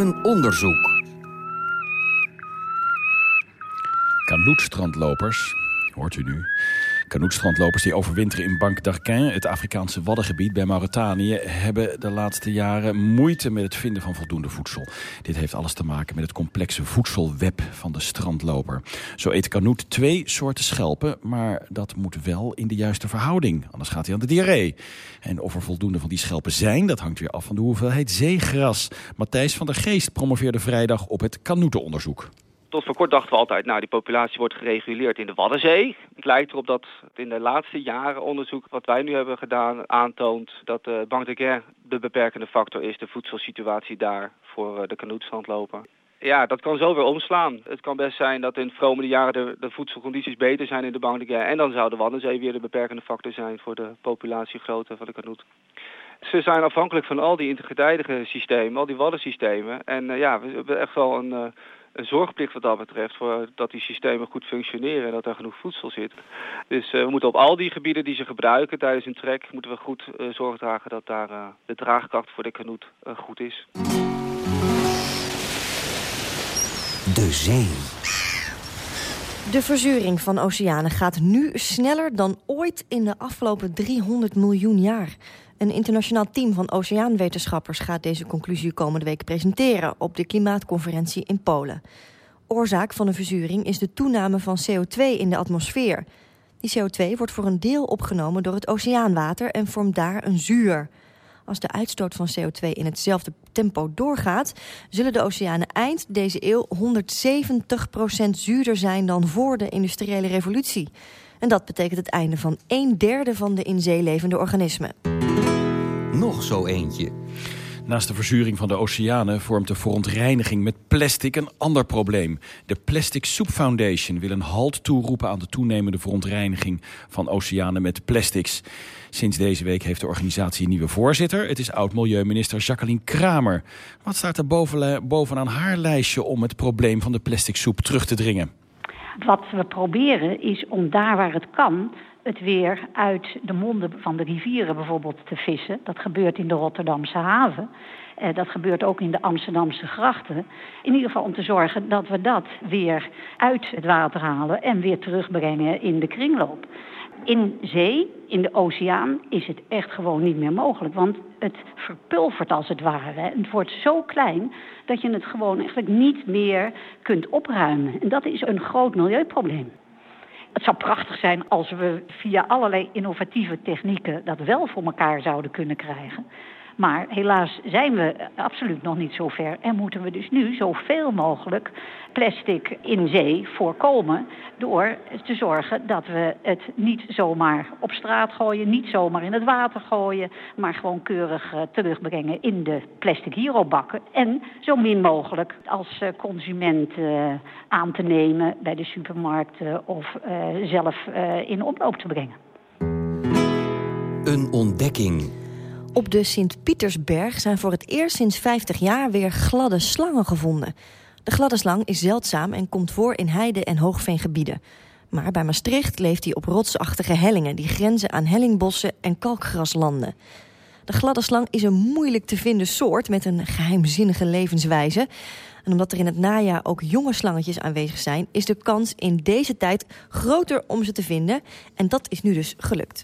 Een onderzoek. Kanoetstrandlopers, hoort u nu, Kanoetstrandlopers die overwinteren in Bank d'Arquin, het Afrikaanse Waddengebied bij Mauritanië, hebben de laatste jaren moeite met het vinden van voldoende voedsel. Dit heeft alles te maken met het complexe voedselweb van de strandloper. Zo eet Kanoet twee soorten schelpen, maar dat moet wel in de juiste verhouding. Anders gaat hij aan de diarree. En of er voldoende van die schelpen zijn, dat hangt weer af van de hoeveelheid zeegras. Matthijs van der Geest promoveerde vrijdag op het Kanoetenonderzoek. Tot voor kort dachten we altijd, nou die populatie wordt gereguleerd in de Waddenzee. Het lijkt erop dat in de laatste jaren onderzoek wat wij nu hebben gedaan aantoont dat de Bank de Guerre de beperkende factor is, de voedselsituatie daar voor de kanoetstrandloper. Ja, dat kan zo weer omslaan. Het kan best zijn dat in de komende jaren de, de, voedselcondities beter zijn in de Bank de Guerre. En dan zou de Waddenzee weer de beperkende factor zijn voor de populatiegrootte van de kanoet. Ze zijn afhankelijk van al die intergetijdige systemen, al die waddensystemen. En uh, ja, we hebben echt wel een... Uh, een zorgplicht wat dat betreft, voor dat die systemen goed functioneren en dat er genoeg voedsel zit. Dus uh, we moeten op al die gebieden die ze gebruiken tijdens een trek, moeten we goed uh, zorg dragen dat daar uh, de draagkracht voor de kanoet goed is. De zee. De verzuring van oceanen gaat nu sneller dan ooit in de afgelopen 300 miljoen jaar. Een internationaal team van oceaanwetenschappers gaat deze conclusie komende week presenteren op de klimaatconferentie in Polen. Oorzaak van de verzuring is de toename van CO2 in de atmosfeer. Die CO2 wordt voor een deel opgenomen door het oceaanwater en vormt daar een zuur. Als de uitstoot van CO2 in hetzelfde tempo doorgaat, zullen de oceanen eind deze eeuw 170% zuurder zijn dan voor de industriële revolutie. En dat betekent het einde van een derde van de in zee levende organismen. Nog zo eentje. Naast de verzuring van de oceanen vormt de verontreiniging met plastic een ander probleem. De Plastic Soup Foundation wil een halt toeroepen aan de toenemende verontreiniging van oceanen met plastics. Sinds deze week heeft de organisatie een nieuwe voorzitter. Het is oud-milieuminister Jacqueline Kramer. Wat staat er bovenaan haar lijstje om het probleem van de plastic soep terug te dringen? Wat we proberen is om daar waar het kan het weer uit de monden van de rivieren bijvoorbeeld te vissen. Dat gebeurt in de Rotterdamse haven. Eh, dat gebeurt ook in de Amsterdamse grachten. In ieder geval om te zorgen dat we dat weer uit het water halen en weer terugbrengen in de kringloop. In zee, in de oceaan, is het echt gewoon niet meer mogelijk. Want het verpulvert als het ware. Het wordt zo klein dat je het gewoon eigenlijk niet meer kunt opruimen. En dat is een groot milieuprobleem. Het zou prachtig zijn als we via allerlei innovatieve technieken dat wel voor elkaar zouden kunnen krijgen. Maar helaas zijn we absoluut nog niet zo ver en moeten we dus nu zoveel mogelijk plastic in zee voorkomen door te zorgen dat we het niet zomaar op straat gooien, niet zomaar in het water gooien, maar gewoon keurig uh, terugbrengen in de plastic hierobakken en zo min mogelijk als uh, consument uh, aan te nemen bij de supermarkt of zelf in omloop te brengen. Een ontdekking. Op de Sint-Pietersberg zijn voor het eerst sinds 50 jaar weer gladde slangen gevonden. De gladde slang is zeldzaam en komt voor in heide- en hoogveengebieden. Maar bij Maastricht leeft hij op rotsachtige hellingen... die grenzen aan hellingbossen en kalkgraslanden. De gladde slang is een moeilijk te vinden soort met een geheimzinnige levenswijze. En omdat er in het najaar ook jonge slangetjes aanwezig zijn... is de kans in deze tijd groter om ze te vinden. En dat is nu dus gelukt.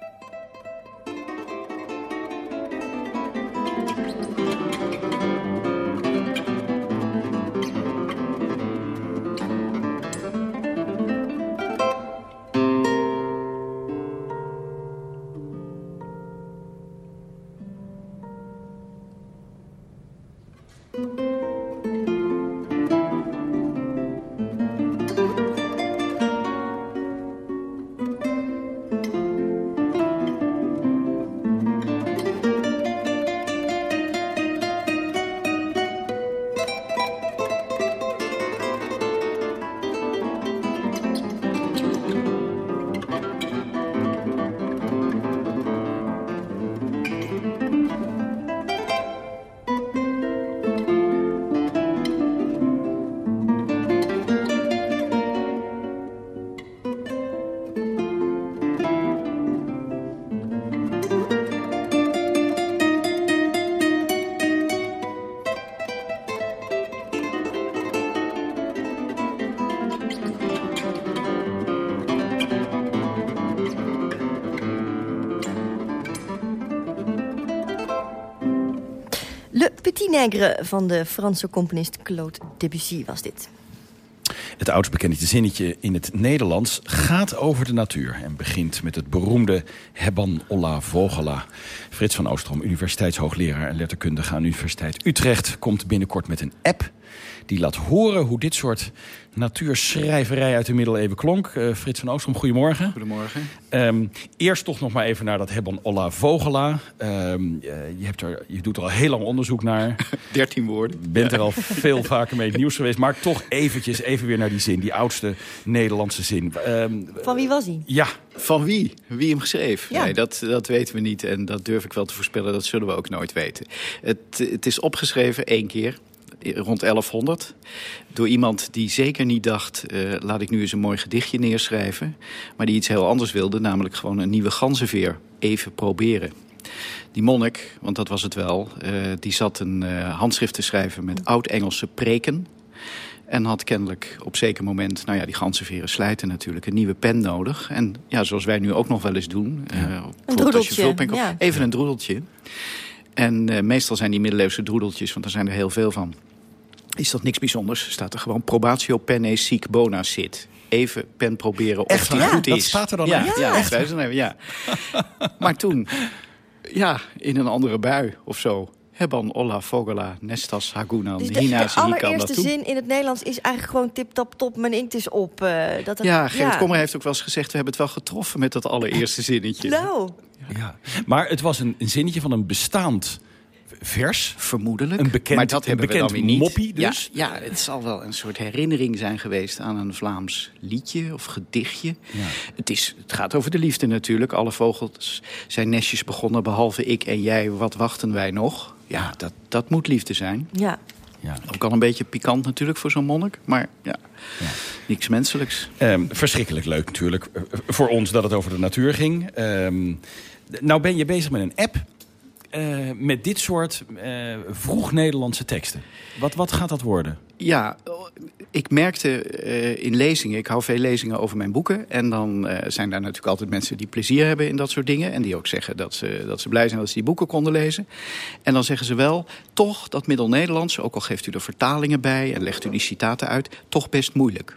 Van de Franse componist Claude Debussy was dit. Het oudst bekende zinnetje in het Nederlands gaat over de natuur... en begint met het beroemde Hebban Olla Vogela. Frits van Oostrom, universiteitshoogleraar en letterkundige aan Universiteit Utrecht... komt binnenkort met een app die laat horen hoe dit soort natuurschrijverij uit de middeleeuwen klonk. Uh, Frits van Oostrom, goedemorgen. Goedemorgen. Um, eerst toch nog maar even naar dat Hebban Olla Vogela. Um, uh, je, hebt er, je doet er al heel lang onderzoek naar. *laughs* 13 woorden. Bent er al veel *laughs* vaker mee in het nieuws geweest. Maar toch eventjes even weer naar die zin. Die oudste Nederlandse zin. Um, Van wie was hij? Ja. Van wie? Wie hem geschreef? Ja. Nee, dat, dat weten we niet. En dat durf ik wel te voorspellen. Dat zullen we ook nooit weten. Het, het is opgeschreven één keer rond 1100. Door iemand die zeker niet dacht, uh, laat ik nu eens een mooi gedichtje neerschrijven. Maar die iets heel anders wilde, namelijk gewoon een nieuwe ganzenveer even proberen. Die monnik, want dat was het wel, uh, die zat een uh, handschrift te schrijven met oud-Engelse preken. En had kennelijk op zeker moment, nou ja, die ganzenveren slijten natuurlijk, een nieuwe pen nodig. En ja, zoals wij nu ook nog wel eens doen. Ja. een droedeltje. Ja. Even een droedeltje. En meestal zijn die middeleeuwse droedeltjes, want er zijn er heel veel van is dat niks bijzonders. Staat er gewoon probatio penne sic bona sit. Even pen proberen of ja, goed is. Dat staat er dan ja, echt? Ja, echt? even, ja. maar toen, ja, in een andere bui of zo. Hebban, olla, vogela, nestas, hagunan, dus de, de allereerste zin in het Nederlands is eigenlijk gewoon tip tap top, mijn inkt is op. Uh, dat het, ja, Gerrit ja. Kommer heeft ook wel eens gezegd, we hebben het wel getroffen met dat allereerste zinnetje. nou. Ja. Maar het was een, een zinnetje van een bestaand vers. Vermoedelijk. Een bekend, maar dat hebben we dan weer niet. moppie dus. Ja, ja, het zal wel een soort herinnering zijn geweest aan een Vlaams liedje of gedichtje. Ja. Het, is, het gaat over de liefde natuurlijk. Alle vogels zijn nestjes begonnen, behalve ik en jij. Wat wachten wij nog? Ja, dat, dat moet liefde zijn. Ja. Ja. Ook al een beetje pikant natuurlijk voor zo'n monnik. Maar ja, ja. niks menselijks. Um, verschrikkelijk leuk natuurlijk. Voor ons dat het over de natuur ging. Um, nou ben je bezig met een app uh, met dit soort uh, vroeg Nederlandse teksten. Wat, wat gaat dat worden? Ja, ik merkte uh, in lezingen, ik hou veel lezingen over mijn boeken. En dan zijn daar natuurlijk altijd mensen die plezier hebben in dat soort dingen. En die ook zeggen dat ze, dat ze blij zijn dat ze die boeken konden lezen. En dan zeggen ze wel, toch dat Middel-Nederlands, ook al geeft u er vertalingen bij en legt u die citaten uit, toch best moeilijk.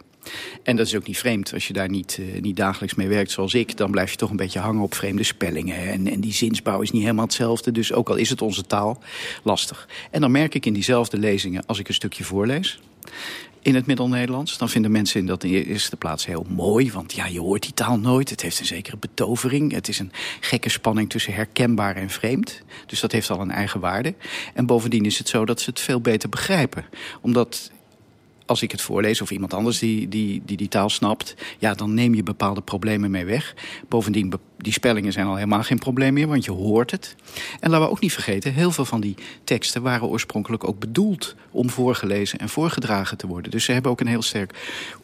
En dat is ook niet vreemd. Als je daar niet, uh, niet dagelijks mee werkt zoals ik... dan blijf je toch een beetje hangen op vreemde spellingen. En, en die zinsbouw is niet helemaal hetzelfde. Dus ook al is het onze taal, lastig. En dan merk ik in diezelfde lezingen, als ik een stukje voorlees... in het Middel-Nederlands, dan vinden mensen in dat eerste plaats heel mooi. Want ja, je hoort die taal nooit. Het heeft een zekere betovering. Het is een gekke spanning tussen herkenbaar en vreemd. Dus dat heeft al een eigen waarde. En bovendien is het zo dat ze het veel beter begrijpen. Omdat als ik het voorlees of iemand anders die die, die die taal snapt... ja, dan neem je bepaalde problemen mee weg. Bovendien, die spellingen zijn al helemaal geen probleem meer, want je hoort het. En laten we ook niet vergeten, heel veel van die teksten... waren oorspronkelijk ook bedoeld om voorgelezen en voorgedragen te worden. Dus ze hebben ook een heel sterk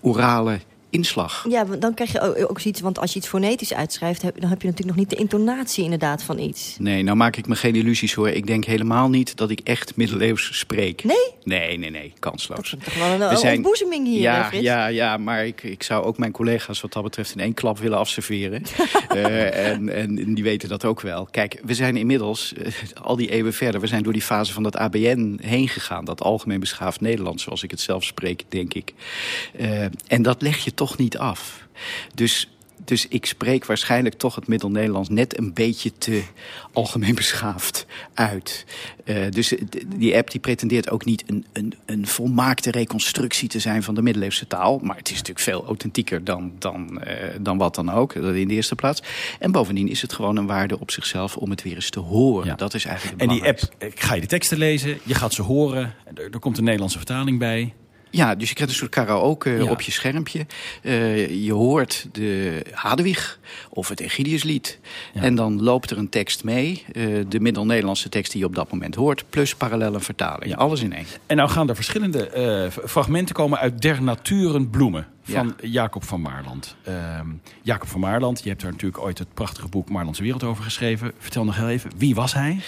orale inslag. Ja, dan krijg je ook, ook iets, want als je iets fonetisch uitschrijft... dan heb je natuurlijk nog niet de intonatie inderdaad van iets. Nee, nou maak ik me geen illusies hoor. Ik denk helemaal niet dat ik echt middeleeuws spreek. Nee? Nee, nee, nee, kansloos. Dat is toch wel een zijn... ontboezeming hier, ja? Ja, ja, maar ik, ik zou ook mijn collega's wat dat betreft in één klap willen afserveren. *laughs* uh, en, en die weten dat ook wel. Kijk, we zijn inmiddels, uh, al die eeuwen verder... we zijn door die fase van dat ABN heen gegaan. Dat algemeen beschaafd Nederlands, zoals ik het zelf spreek, denk ik. Uh, en dat leg je toch niet af. Dus dus ik spreek waarschijnlijk toch het Middel-Nederlands net een beetje te algemeen beschaafd uit. Uh, dus die app die pretendeert ook niet een, een, een volmaakte reconstructie te zijn van de middeleeuwse taal. Maar het is natuurlijk veel authentieker dan, dan, uh, dan wat dan ook, in de eerste plaats. En bovendien is het gewoon een waarde op zichzelf om het weer eens te horen. Ja. Dat is eigenlijk En die app, ga je de teksten lezen, je gaat ze horen, er, er komt een Nederlandse vertaling bij. Ja, dus je krijgt een soort karaoke ja. op je schermpje. Uh, je hoort de Hadewig of het Egidiuslied. Ja. En dan loopt er een tekst mee. Uh, de Middel-Nederlandse tekst die je op dat moment hoort. Plus parallele vertaling. Ja. Alles in één. En nou gaan er verschillende uh, fragmenten komen uit Der Naturen Bloemen. Van Jacob van Maarland. Jacob van Maarland, je hebt daar natuurlijk ooit het prachtige boek Maarlandse Wereld over geschreven. Vertel nog heel even, wie was hij?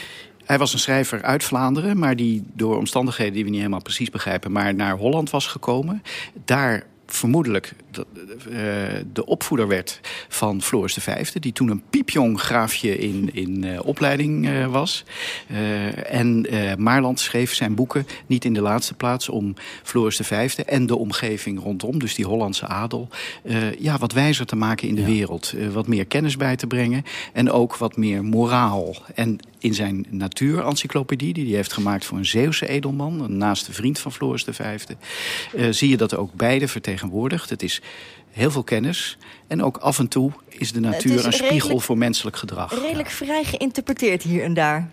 Hij was een schrijver uit Vlaanderen, maar die door omstandigheden die we niet helemaal precies begrijpen, maar naar Holland was gekomen. Daar vermoedelijk de, uh, de opvoeder werd van Floris V... die toen een piepjong graafje in, in uh, opleiding uh, was. en Maarland schreef zijn boeken niet in de laatste plaats... om Floris V en de omgeving rondom, dus die Hollandse adel... ja, wat wijzer te maken in de ja. wereld. wat meer kennis bij te brengen en ook wat meer moraal. En in zijn natuurencyclopedie, die hij heeft gemaakt voor een Zeeuwse edelman... een naaste vriend van Floris V... zie je dat ook beide vertegenwoordigd. Het is heel veel kennis. En ook af en toe is de natuur is een spiegel redelijk, voor menselijk gedrag. Redelijk ja. vrij geïnterpreteerd hier en daar.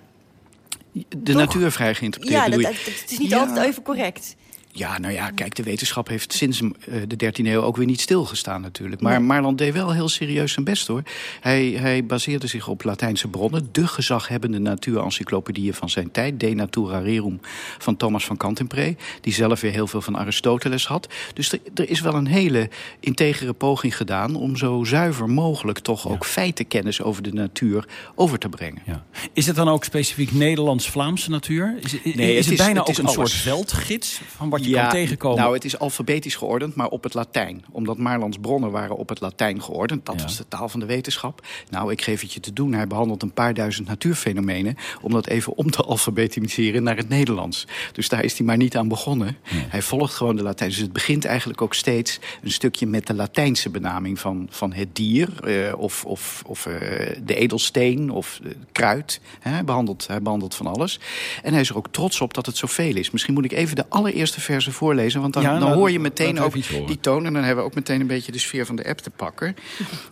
De Toch? natuur vrij geïnterpreteerd. Ja, dat, dat, het is niet ja. altijd even correct. Ja, nou ja, kijk, de wetenschap heeft sinds uh, de 13e eeuw ook weer niet stilgestaan natuurlijk. Maar. Marland deed wel heel serieus zijn best hoor. Hij, hij baseerde zich op Latijnse bronnen. De gezaghebbende natuurencyclopedieën van zijn tijd. De Natura Rerum van Thomas van Cantimpré. Die zelf weer heel veel van Aristoteles had. Dus er, er is wel een hele integere poging gedaan... om zo zuiver mogelijk toch ja. ook feitenkennis over de natuur over te brengen. Ja. Is het dan ook specifiek Nederlands-Vlaamse natuur? Is, is, nee, is het, het bijna ook een alles. soort veldgids van wat je ja, kan tegenkomen? Nou, het is alfabetisch geordend, maar op het Latijn. Omdat Maarlands bronnen waren op het Latijn geordend. Dat ja. was de taal van de wetenschap. Nou, ik geef het je te doen. Hij behandelt een paar duizend natuurfenomenen... om dat even om te alfabetiseren naar het Nederlands. Dus daar is hij maar niet aan begonnen. Hij volgt gewoon de Latijn. Dus het begint eigenlijk ook steeds een stukje met de Latijnse benaming van, van het dier... Uh, of, of, of uh, de edelsteen of uh, kruid. Hij behandelt, hij behandelt van alles. En hij is er ook trots op dat het zoveel is. Misschien moet ik even de allereerste versen voorlezen. Want dan, ja, dan nou, hoor je meteen ook die toon. En dan hebben we ook meteen een beetje de sfeer van de app te pakken.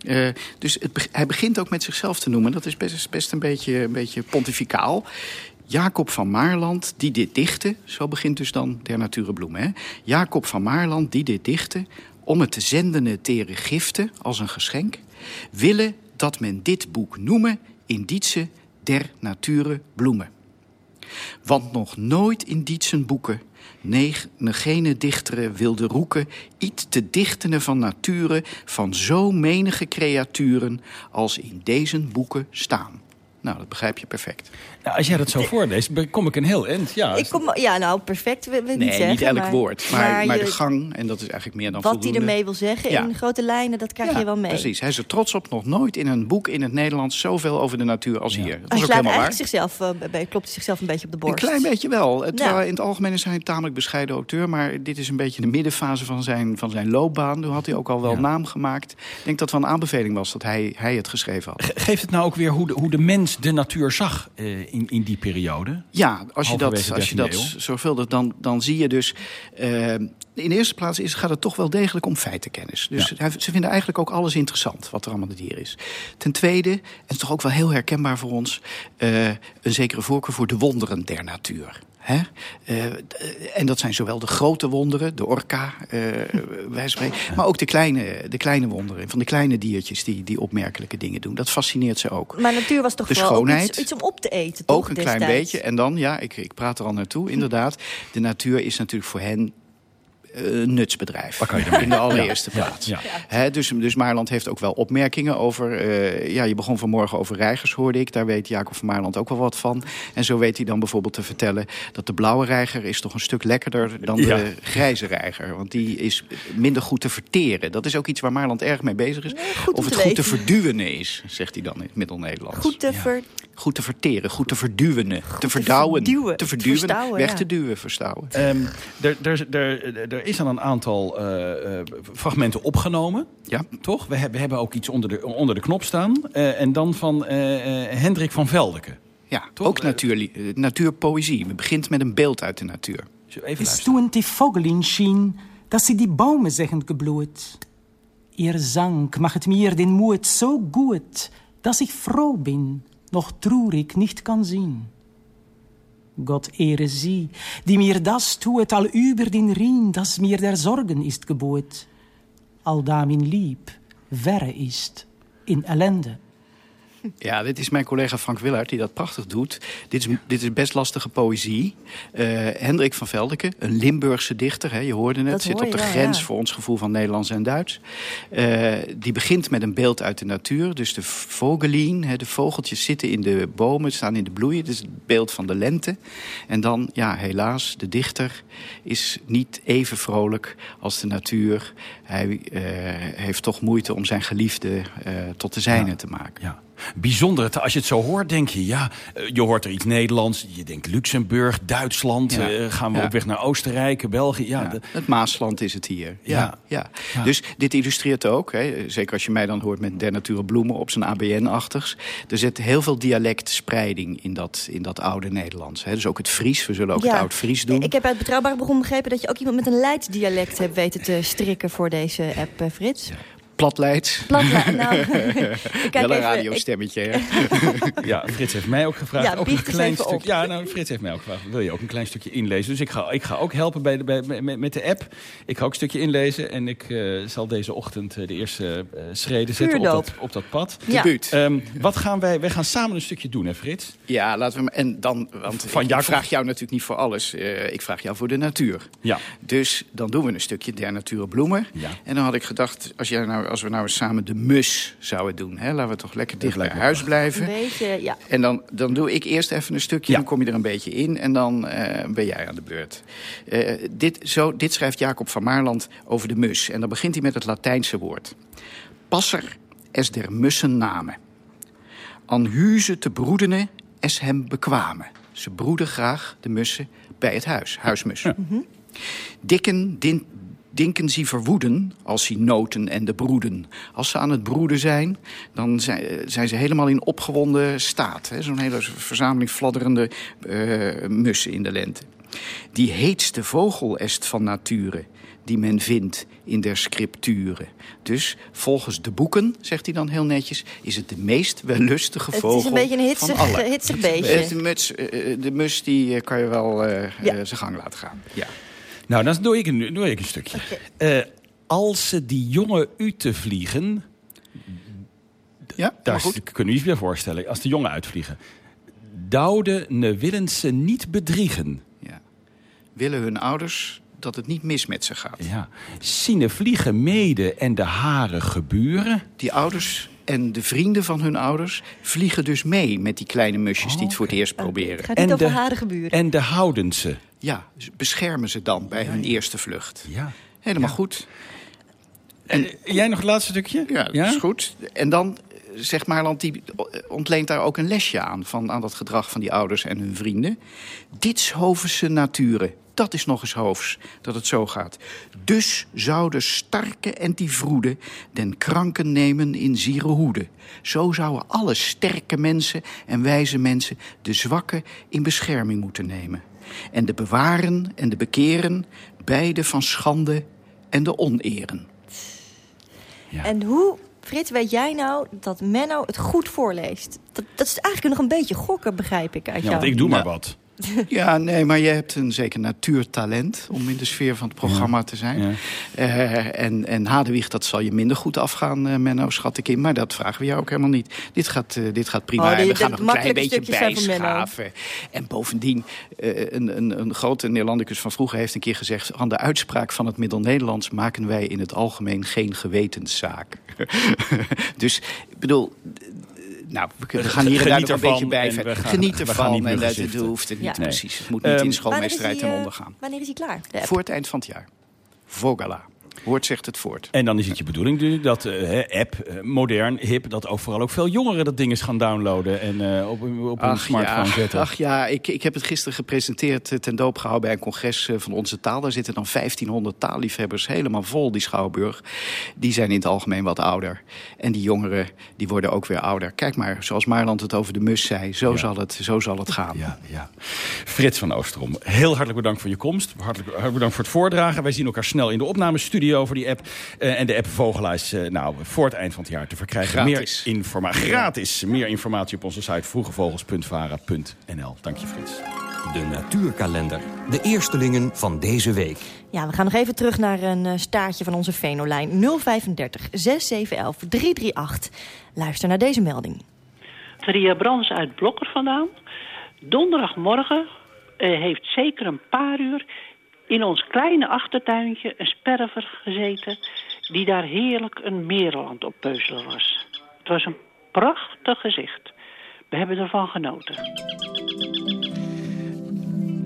uh, *laughs* dus het, hij begint ook met zichzelf te noemen. Dat is best, best een, beetje, een beetje pontificaal. Jacob van Maarland, die dit dichtte... zo begint dus dan der Naturenbloemen. Hè? Jacob van Maarland, die dit dichtte... om het te zendene tere giften als een geschenk... willen dat men dit boek noemen... indice der Nature Bloemen. Want nog nooit in Dietsen boeken negene dichtere wilde roeken, iets te dichtene van nature, van zo menige creaturen als in deze boeken staan. Nou, dat begrijp je perfect. Nou, als jij dat zo voorleest, kom ik een heel eind. Ja, ik kom, ja nou, perfect wil, nee, niet zeggen. niet elk maar, woord, maar, maar, maar, de gang, en dat is eigenlijk meer dan Wat voldoende. hij ermee wil zeggen ja. in grote lijnen, dat krijg ja, je wel mee. precies. Hij is er trots op, nog nooit in een boek in het Nederlands... zoveel over de natuur als ja. hier. Dat hij helemaal waar. Zichzelf, uh, klopt hij zichzelf een beetje op de borst. Een klein beetje wel. Het, ja. In het algemeen is hij een tamelijk bescheiden auteur... maar dit is een beetje de middenfase van zijn, van zijn loopbaan. Toen had hij ook al wel naam gemaakt. Ik denk dat het wel een aanbeveling was dat hij, hij het geschreven had. Geeft het nou ook weer hoe de, hoe de mens de natuur zag uh, in, in die periode? Ja, als je dat, als je dat zorgvuldig, dan, dan zie je dus... Uh, in de eerste plaats is, gaat het toch wel degelijk om feitenkennis. Dus ja. ze vinden eigenlijk ook alles interessant wat er allemaal de dier is. Ten tweede, en het is toch ook wel heel herkenbaar voor ons... Uh, een zekere voorkeur voor de wonderen der natuur. Hè? Uh, en dat zijn zowel de grote wonderen, de orka, *laughs* uh, wij spreken, maar ook de kleine, de kleine wonderen. Van de kleine diertjes die, die opmerkelijke dingen doen. Dat fascineert ze ook. Maar natuur was toch de schoonheid, iets, iets, om op te eten, toch, Ook een destijds? klein beetje. En dan, ja, ik, ik praat er al naartoe, *laughs* inderdaad. De natuur is natuurlijk voor hen een nutsbedrijf. Waar kan je in de allereerste ja, plaats. Ja, ja. He, dus, dus Maarland heeft ook wel opmerkingen over... Uh, ja, je begon vanmorgen over reigers, hoorde ik. Daar weet Jacob van Maarland ook wel wat van. En zo weet hij dan bijvoorbeeld te vertellen... dat de blauwe reiger is toch een stuk lekkerder dan de grijze reiger. Want die is minder goed te verteren. Dat is ook iets waar Maarland erg mee bezig is. of het goed te verduwen is, zegt hij dan in het Middel-Nederlands. Goed te ver... Goed te verteren, goed te verduwen, te verdouwen, verduwen. te verduwen, verstouwen, weg ja. te duwen, verstouwen. Um, er, er, er, er is al een aantal eh, eh, fragmenten opgenomen. Ja. Toch? We, hebben- we hebben ook iets onder de, onder de knop staan. Eh, en dan van eh, eh, Hendrik van Veldeke. Ja, ook natuur, natuurpoëzie. Het begint met een beeld uit de natuur. Even Es toen die Vogelin schien, dass sie die Bäume zeggen gebloet. Ihr Sang macht mir den Mut so gut, dass ich froh bin, noch traurig nicht kann zien. Gott ehre sie, die mir das tut, all über den Rhin, dass mir der Sorgen ist gebot. Al da min lieb verre ist in ellende. Ja, dit is mijn collega Frank Willard die dat prachtig doet. Dit is, dit is best lastige poëzie. Eh, Hendrik van Veldeke, een Limburgse dichter, hè, je hoorde het. Dat zit hoor op de je grens ja. voor ons gevoel van Nederlands en Duits. Eh, die begint met een beeld uit de natuur. Dus de vogelien, hè, de vogeltjes zitten in de bomen, staan in de bloei. Het is het beeld van de lente. En dan, ja, helaas, de dichter is niet even vrolijk als de natuur. Hij eh, heeft toch moeite om zijn geliefde eh, tot de zijne te maken. Ja. Bijzonder. Als je het zo hoort, denk je, ja, eh, je hoort er iets Nederlands. Je denkt Luxemburg, Duitsland. Ja. eh, gaan we Ja. op weg naar Oostenrijk, België. Ja, de- Het Maasland is het hier. Ja, Ja. ja. Ja. Dus dit illustreert ook, hè, zeker als je mij dan hoort met Der Nature Bloemen op zijn ABN-achtigs. Er zit heel veel dialectspreiding in dat, in dat oude Nederlands. Hè. Dus ook het Fries, we zullen ook het oud Fries doen. Ik heb uit Betrouwbare Bron begrepen dat je ook iemand met een Leids dialect hebt weten te strikken voor deze app, eh, Frits. Platleids. Platleids, nou, ik *laughs* kijk Wel een radiostemmetje, hè? Ja, Frits heeft mij ook gevraagd. Ja, ook een klein stuk. op. Ja, nou, Frits heeft mij ook gevraagd. Wil je ook een klein stukje inlezen? Dus ik ga, ik ga ook helpen bij de, bij, met, met de app. Ik ga ook een stukje inlezen. En ik eh, zal deze ochtend eh, de eerste eh, schreden zetten op dat, op dat pad. Ja. Debuut. Ehm, wat gaan wij... Wij gaan samen een stukje doen, hè, Frits? Ja, laten we En dan, want Van ik Jacob. vraag jou natuurlijk niet voor alles. eh, ik vraag jou voor de natuur. Ja. Dus dan doen we een stukje Der Nature Bloemen. Ja. En dan had ik gedacht, als, jij nou, als we nou eens samen de mus zouden doen. Hè, laten we toch lekker dicht bij huis Een blijven. beetje, ja. En dan, dan doe ik eerst even een stukje, dan kom je er een beetje in... en dan eh, ben jij aan de beurt. Eh, dit, zo, dit schrijft Jacob van Maarland over de mus. En dan begint hij met het Latijnse woord. Passer es der mussen name. An huze te broedene es hem bekwamen. Ze broeden graag, de mussen, bij het huis. Huismussen. Dikken din, dinken ze verwoeden als ze noten en de broeden. Als ze aan het broeden zijn, dan zijn, eh, ze helemaal in opgewonden staat. Zo'n hele verzameling fladderende eh, mussen in de lente. Die heetste vogel est van nature, die men vindt in der scripturen. Dus volgens de boeken, zegt hij dan heel netjes... is het de meest wellustige Het is vogel een beetje een hitsig- *laughs* beestje. De, muts, eh, de mus die kan je wel zijn gang laten gaan. Ja. Nou, dan doe ik een, doe ik een stukje. Eh, als ze die jongen uit te vliegen... Ja, daar kunnen we iets meer voorstellen. Als de jongen uitvliegen. Doude ne willen ze niet bedriegen. Willen hun ouders dat het niet mis met ze gaat. Ja. Sine vliegen mede en de haren geburen. Die ouders en de vrienden van hun ouders vliegen dus mee met die kleine musjes die het voor het eerst proberen. gaat niet En over de- haren geburen. En de houden ze. Ja, beschermen ze dan bij hun eerste vlucht. Ja. Helemaal goed. En jij nog het laatste stukje? Ja, dat is goed. En dan eh, zegt Maarland, die ontleent daar ook een lesje aan... Van, aan dat gedrag van die ouders en hun vrienden. Dit hovense naturen, dat is nog eens hoofs, dat het zo gaat. Dus zouden starke en die vroede den kranken nemen in ziere hoede. Zo zouden alle sterke mensen en wijze mensen... de zwakke in bescherming moeten nemen. En de bewaren en de bekeren, beide van schande en de oneren. En hoe, Frits, weet jij nou dat Menno het goed voorleest? Dat, dat is eigenlijk nog een beetje gokken, begrijp ik uit Ja, jou. want ik doe maar wat. *laughs* Ja, nee, maar je hebt een zeker natuurtalent om in de sfeer van het programma te zijn. Ja. Eh, en, en Hadewig, dat zal je minder goed afgaan, eh, Menno, schat ik in. Maar dat vragen we jou ook helemaal niet. Dit gaat, eh, dit gaat prima. Oh, die- we gaan nog een klein beetje bijschaven. En bovendien, eh, een, een, een grote Nederlandicus van vroeger heeft een keer gezegd... aan de uitspraak van het Middel-Nederlands maken wij in het algemeen geen gewetenszaak. *laughs* dus, ik bedoel... Nou, we, kunnen- we gaan hier en daar Geniet nog een beetje bij. en we gaan- Geniet ervan en dat, hoeft het niet Ja. precies. Het moet niet Ehm, in schoolmeesterij Wanneer is ten onder eh, gaan. Wanneer is hij klaar? Voor het eind van het jaar. Vogala. Woord zegt het voort. En dan is het je bedoeling natuurlijk dat uh, app, uh, modern, hip... dat ook vooral ook veel jongeren dat ding eens gaan downloaden... en uh, op, op een smartphone ja, zetten. Ach ja, ik, ik heb het gisteren gepresenteerd ten doop gehouden... bij een congres van Onze Taal. Daar zitten dan 1500 taalliefhebbers helemaal vol, die Schouwburg. Die zijn in het algemeen wat ouder. En die jongeren, die worden ook weer ouder. Kijk maar, zoals Maarland het over de mus zei. Zo, ja. zal, het, zo zal het gaan. Ja, ja. Frits van Oosterom, heel hartelijk bedankt voor je komst. Hartelijk, hartelijk bedankt voor het voordragen. Wij zien elkaar snel in de opnamestudio over die app. Uh, en de app Vogelaar is uh, nou, voor het eind van het jaar te verkrijgen. Gratis. Meer informatie. Gratis. Meer informatie op onze site vroegevogels.vara.nl. Dank je, Frits. De natuurkalender. De eerstelingen van deze week. Ja, we gaan nog even terug naar een uh, staartje van onze Venolijn 035 6711 338. Luister naar deze melding. Ria Brands uit Blokker vandaan. Donderdagmorgen uh, heeft zeker een paar uur in ons kleine achtertuintje een sperver gezeten... die daar heerlijk een meerland op peuzelen was. Het was een prachtig gezicht. We hebben ervan genoten.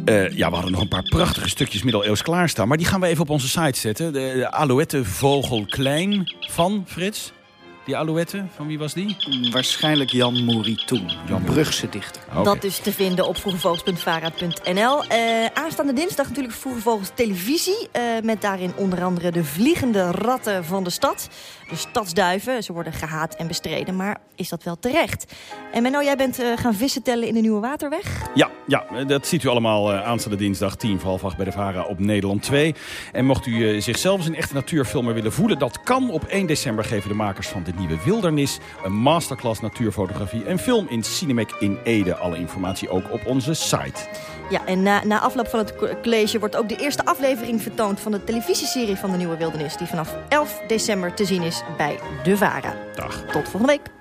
Uh, ja, we hadden nog een paar prachtige stukjes middeleeuws klaarstaan. Maar die gaan we even op onze site zetten. De, de Vogel Klein van Frits. Die alouette, van wie was die? Waarschijnlijk Jan Moritoen, Jan Brugse dichter. Okay. Dat is te vinden op vroegevogels.vara.nl. Uh, aanstaande dinsdag natuurlijk Vroege Vogels televisie. Uh, met daarin onder andere de vliegende ratten van de stad. De stadsduiven. Ze worden gehaat en bestreden. Maar is dat wel terecht? En Menno, jij bent uh, gaan vissen tellen in de Nieuwe Waterweg? Ja, ja dat ziet u allemaal aanstaande dinsdag 10 voor half acht bij de VARA op Nederland 2. En mocht u zichzelf eens een echte natuurfilmer willen voelen... dat kan op 1 december geven de makers van de Nieuwe Wildernis... een masterclass natuurfotografie en film in Cinemec in Ede. Alle informatie ook op onze site. Ja, en na, na afloop van het college wordt ook de eerste aflevering vertoond... van de televisieserie van de Nieuwe Wildernis... die vanaf 11 december te zien is bij De Vara. Dag. Tot volgende week.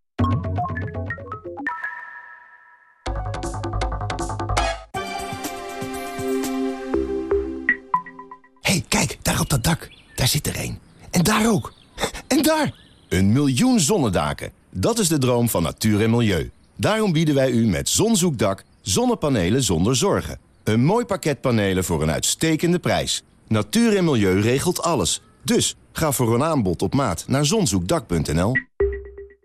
dat dak. Daar zit er een. En daar ook. En daar! Een miljoen zonnedaken. Dat is de droom van natuur en milieu. Daarom bieden wij u met Zonzoekdak zonnepanelen zonder zorgen. Een mooi pakket panelen voor een uitstekende prijs. Natuur en milieu regelt alles. Dus ga voor een aanbod op maat naar zonzoekdak.nl.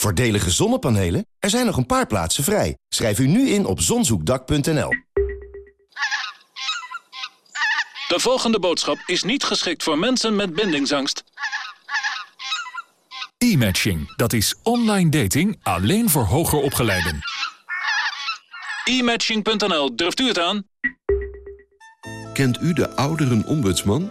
Voordelige zonnepanelen? Er zijn nog een paar plaatsen vrij. Schrijf u nu in op zonzoekdak.nl. De volgende boodschap is niet geschikt voor mensen met bindingsangst. E-matching, dat is online dating alleen voor hoger opgeleiden. E-matching.nl, durft u het aan? Kent u de ouderenombudsman?